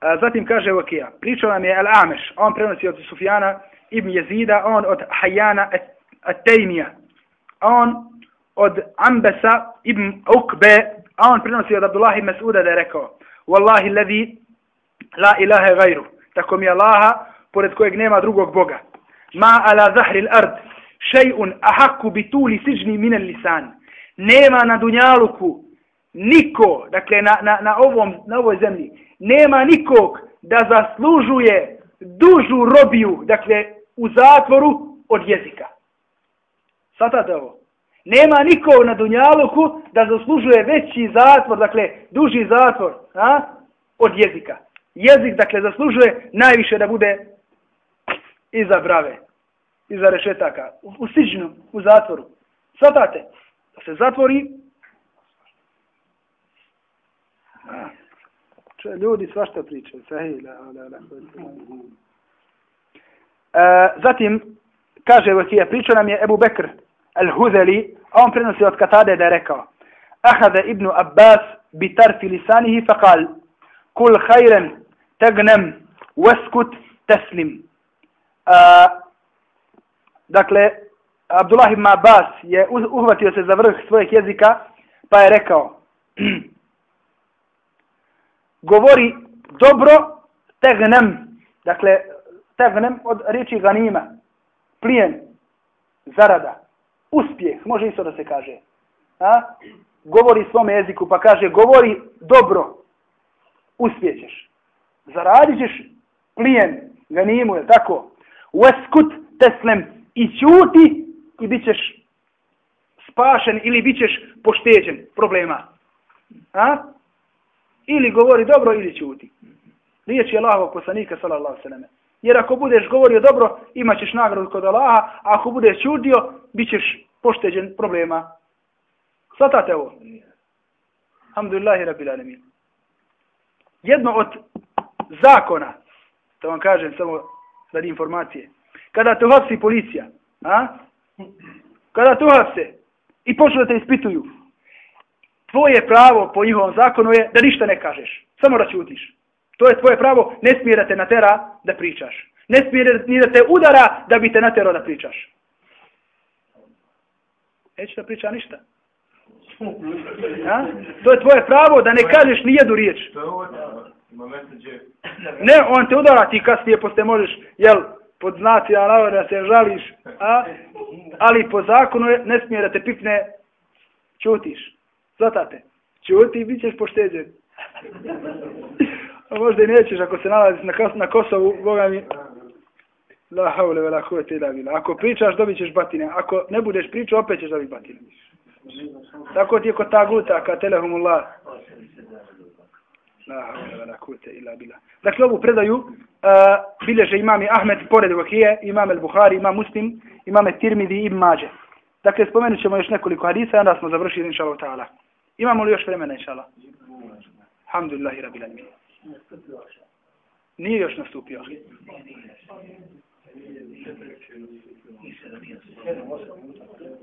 A, zatim kaže Vakija, pričao nam je Al-Ameš, on prenosi od Sufjana ibn Jezida, on od Hajana At-Tejmija, on od Ambesa ibn Ukbe, A on prenosi od Abdullah ibn Mas'uda da je rekao Wallahi levi la ilaha gajru. Tako mi Allaha, pored kojeg nema drugog Boga. Ma ala zahri l'ard, šejun ahaku bituli sižni minel lisan. Nema na dunjaluku niko, dakle na, na, na, ovom, na ovoj zemlji, nema nikog da zaslužuje dužu robiju, dakle u zatvoru od jezika. Svatate ovo? Nema niko na Dunjaluku da zaslužuje veći zatvor, dakle, duži zatvor, a? od jezika. Jezik, dakle, zaslužuje najviše da bude iza brave, iza rešetaka, u, u siđnu, u zatvoru. Svatate, da se zatvori, a, če, ljudi svašta pričaju. Sahih, la, la, la. E, zatim, kaže Vakija, pričao nam je Ebu Bekr, Al-Huzeli, a on prenosi od Katade da je rekao Ahada ibn Abbas bi tarfi lisanihi faqal kul hajren tegnem, waskut taslim dakle Abdullah ibn Abbas je uhvatio se za vrh svojeg jezika pa je rekao govori dobro tegnem dakle tegnem od riječi ganima plijen zarada uspjeh, može isto da se kaže. A? Govori svom jeziku, pa kaže, govori dobro, uspjećeš. Zaradit ćeš plijen, ganimu, je tako? Veskut teslem i ćuti i bit ćeš spašen ili bit ćeš pošteđen problema. A? Ili govori dobro ili ćuti. Riječ je Allahovog poslanika, sallallahu sallam. Jer ako budeš govorio dobro, imat ćeš nagradu kod Allaha, a ako budeš čudio, bit ćeš pošteđen problema. Svatate ovo? Alhamdulillahi rabbil alamin. Jedno od zakona, da vam kažem samo radi informacije, kada te uhapsi policija, a? kada te uhapse i počnu da te ispituju, tvoje pravo po njihovom zakonu je da ništa ne kažeš, samo da ćutiš. To je tvoje pravo, ne smije da te natera da pričaš. Ne smije ni da te udara da bi te naterao da pričaš. Neće da priča ništa. A? To je tvoje pravo da ne kažeš ni jednu riječ. Ne, on te udara, ti kasnije poste možeš, jel, pod znaci, a da se žališ, a? ali po zakonu ne smije da te pipne, čutiš. Zatate. Čuti i bit ćeš pošteđen. A možda i nećeš ako se nalaziš na, na Kosovu, Boga mi. La haule vela kuvete ila bila. Ako pričaš, dobit ćeš batine. Ako ne budeš pričao, opet ćeš dobiti batine. Tako ti je kod ta guta, ka telehumullah. La haule vela kuvvete ila billah. Dakle, ovu predaju uh, bilježe imami Ahmed pored Vakije, imam El Bukhari, imam Muslim, imam Tirmidi i Mađe. Dakle, spomenut ćemo još nekoliko hadisa, onda smo završili, inša Allah, ta'ala. Imamo li još vremena, inša Allah? Alhamdulillahi, rabbil alamin. Nije još nastupio.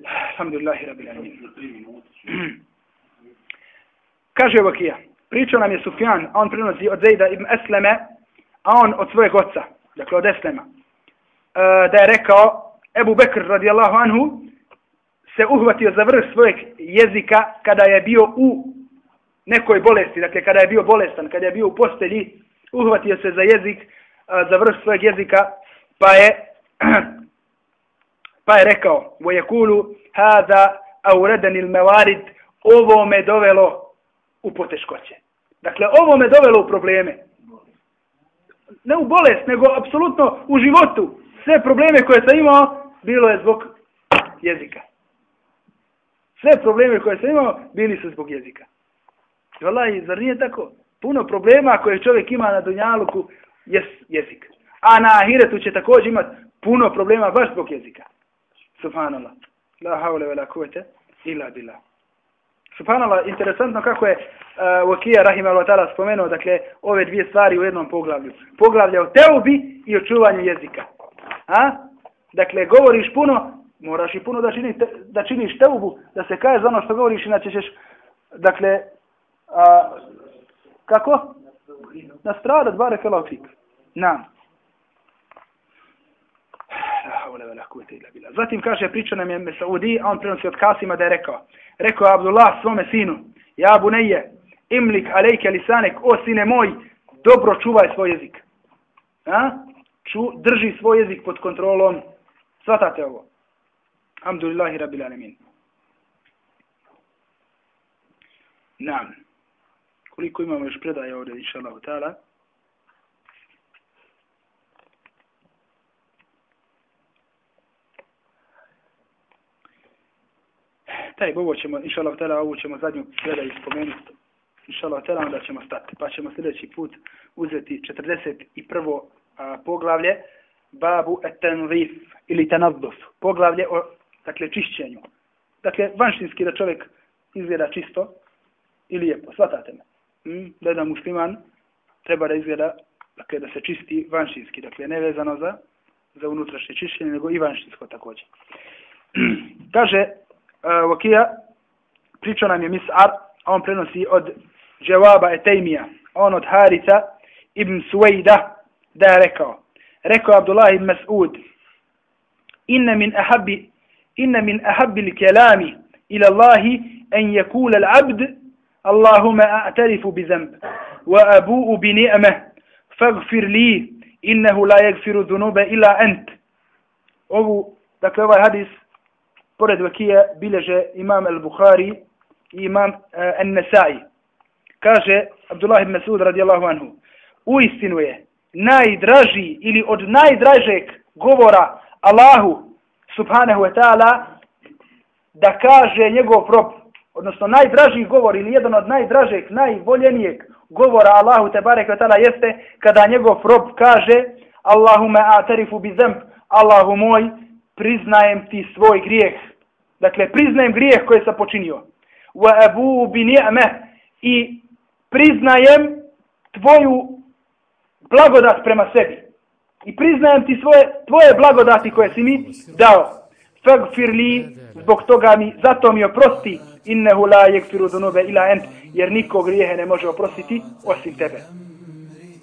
Alhamdulillahi, rabbil alamin. Kaže Vakija, pričao nam je Sufjan, a on prenosi od Zejda ibn Esleme, a on od svojeg oca, dakle od Eslema, e, da je rekao, Ebu Bekr radijallahu anhu, se uhvatio za vrh svojeg jezika kada je bio u nekoj bolesti, dakle kada je bio bolestan, kada je bio u postelji, uhvatio se za jezik, e, za vrh svojeg jezika, pa je pa je rekao, وَيَكُولُ هَذَا أَوْرَدَنِ الْمَوَارِدِ Ovo me dovelo u poteškoće. Dakle, ovo me dovelo u probleme. Ne u bolest, nego apsolutno u životu. Sve probleme koje sam imao, bilo je zbog jezika. Sve probleme koje sam imao, bili su zbog jezika. Valaj, zar nije tako? Puno problema koje čovjek ima na Dunjaluku je jezik. A na Ahiretu će također imati puno problema baš zbog jezika. Subhanallah. La haule ve la kuvete illa billah. Subhanallah, interesantno kako je uh, Wakija Rahimahullah ta'ala spomenuo, dakle, ove dvije stvari u jednom poglavlju. Poglavlja o teubi i o čuvanju jezika. A? Dakle, govoriš puno, moraš i puno da, čini, te, da činiš teubu, da se kaješ za ono što govoriš, inače ćeš, dakle, a, kako? Na stradat, bare felafik. Na. Zatim kaže, priča nam je Mesaudi, a on prenosi od Kasima da je rekao, rekao je Abdullah svome sinu, ja buneje, imlik alejke lisanek, o sine moj, dobro čuvaj svoj jezik. A? Ču, drži svoj jezik pod kontrolom. Svatate ovo. Alhamdulillahi rabbil alemin. Naam. Koliko imamo još predaje ovdje, inša Allah, ta'ala. Taj govor ćemo, inša Allah, tela, ovu ćemo zadnju predaju spomenuti, inša Allah, tela, onda ćemo stati. Pa ćemo sljedeći put uzeti 41. A, poglavlje, babu etenrif ili tenazdof, poglavlje o, dakle, čišćenju. Dakle, vanštinski da čovjek izgleda čisto i lijepo, shvatate me. Mm, da jedan musliman treba da izgleda, dakle, da se čisti vanštinski, dakle, ne vezano za, za unutrašnje čišćenje, nego i vanštinsko također. Kaže, آه، وكيا عن ميس أر أون برنسي أد جواب إتيمية أون أد هارثة ابن سويدة دا ركو ركو عبد الله بن مسعود. إن من أحب إن من أحب الكلام إلى الله أن يقول العبد اللهم أعترف بذنب وأبوء بنعمة فاغفر لي إنه لا يغفر الذنوب إلا أنت. أو دكتور هذا pored Vakija bileže imam al-Bukhari i imam e, uh, al-Nasai. Kaže Abdullah ibn Masud radijallahu anhu, u istinu je najdraži ili od najdražeg govora Allahu subhanahu wa ta'ala da kaže njegov rob, odnosno najdraži govor ili jedan od najdražeg, najvoljenijeg govora Allahu te barek wa ta'ala jeste kada njegov rob kaže Allahume a'tarifu bi zemb, Allahu moj, priznajem ti svoj grijeh. Dakle, priznajem grijeh koje sam počinio. Wa abu bi ni'me i priznajem tvoju blagodat prema sebi. I priznajem ti svoje, tvoje blagodati koje si mi dao. Fagfir li, zbog toga mi, zato mi oprosti, innehu la yekfiru dunube ila ent, jer niko grijehe ne može oprostiti osim tebe.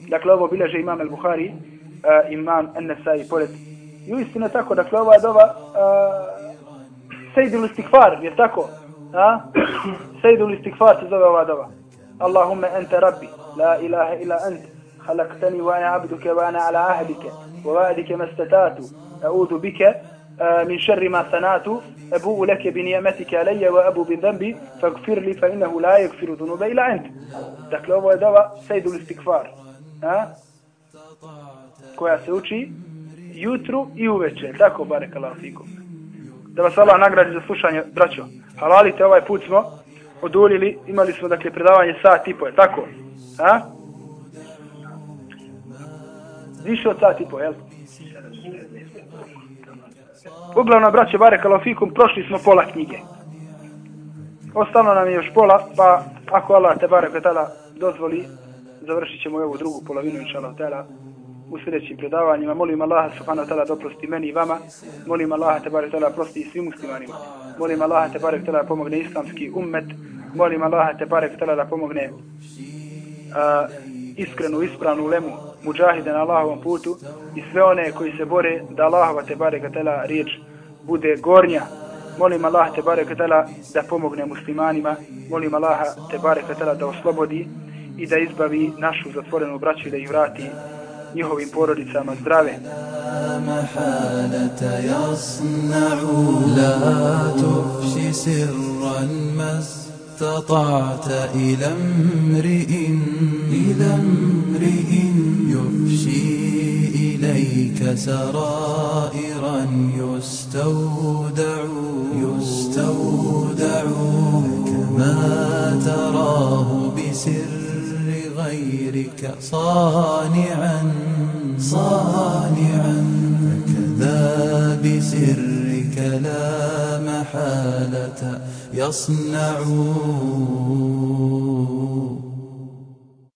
Dakle, ovo bileže imam al-Bukhari, uh, imam An-Nasai, pored. I uistinu tako, dakle, ova dova, uh, eh, Sejdul istikfar, je tako? A? Sejdul istikfar se zove ova dova. Allahumma ente rabbi, la ilaha ila ent, halaktani wa ana abduke wa ana ala ahdike, wa va'dike mastatatu, a'udhu bike, من شر ما صنعت أبوء لك بنعمتك علي وأبو بذنبي فاغفر لي فإنه لا يغفر ذنوب إلا أنت dakle ovo je dova sejdu istikfar a? koja se uči jutru i uveče tako barek Allah fikum da vas Allah nagradi za slušanje, braćo. Halalite, ovaj put smo oduljili, imali smo, dakle, predavanje sat i po, je tako? A? Više od sat i po, jel? Uglavnom, braće Bare Kalofikum, prošli smo pola knjige. Ostalo nam je još pola, pa ako Allah te Bare petala dozvoli, završit ćemo ovu drugu polovinu, inša Allah, u sljedećim predavanjima. Molim Allaha subhanahu wa ta'ala da oprosti meni i vama. Molim Allaha te barek ta'ala prosti svim muslimanima. Molim Allaha te barek ta'ala pomogne islamski ummet. Molim Allaha te barek ta'ala da pomogne uh, iskrenu, ispravnu lemu muđahide na Allahovom putu i sve one koji se bore da Allahova te barek ta'ala riječ bude gornja. Molim Allah te barek ta'ala da pomogne muslimanima. Molim Allaha te barek ta'ala da oslobodi i da izbavi našu zatvorenu braću i da ih vrati njihovim porodicama zdrave. استطعت إلى امرئ إلى امرئ يفشي إليك سرائرا يستودع يستودع كما تراه بسر غيرك صانعا صانعا. فكذا بسرك لا محالة يصنعون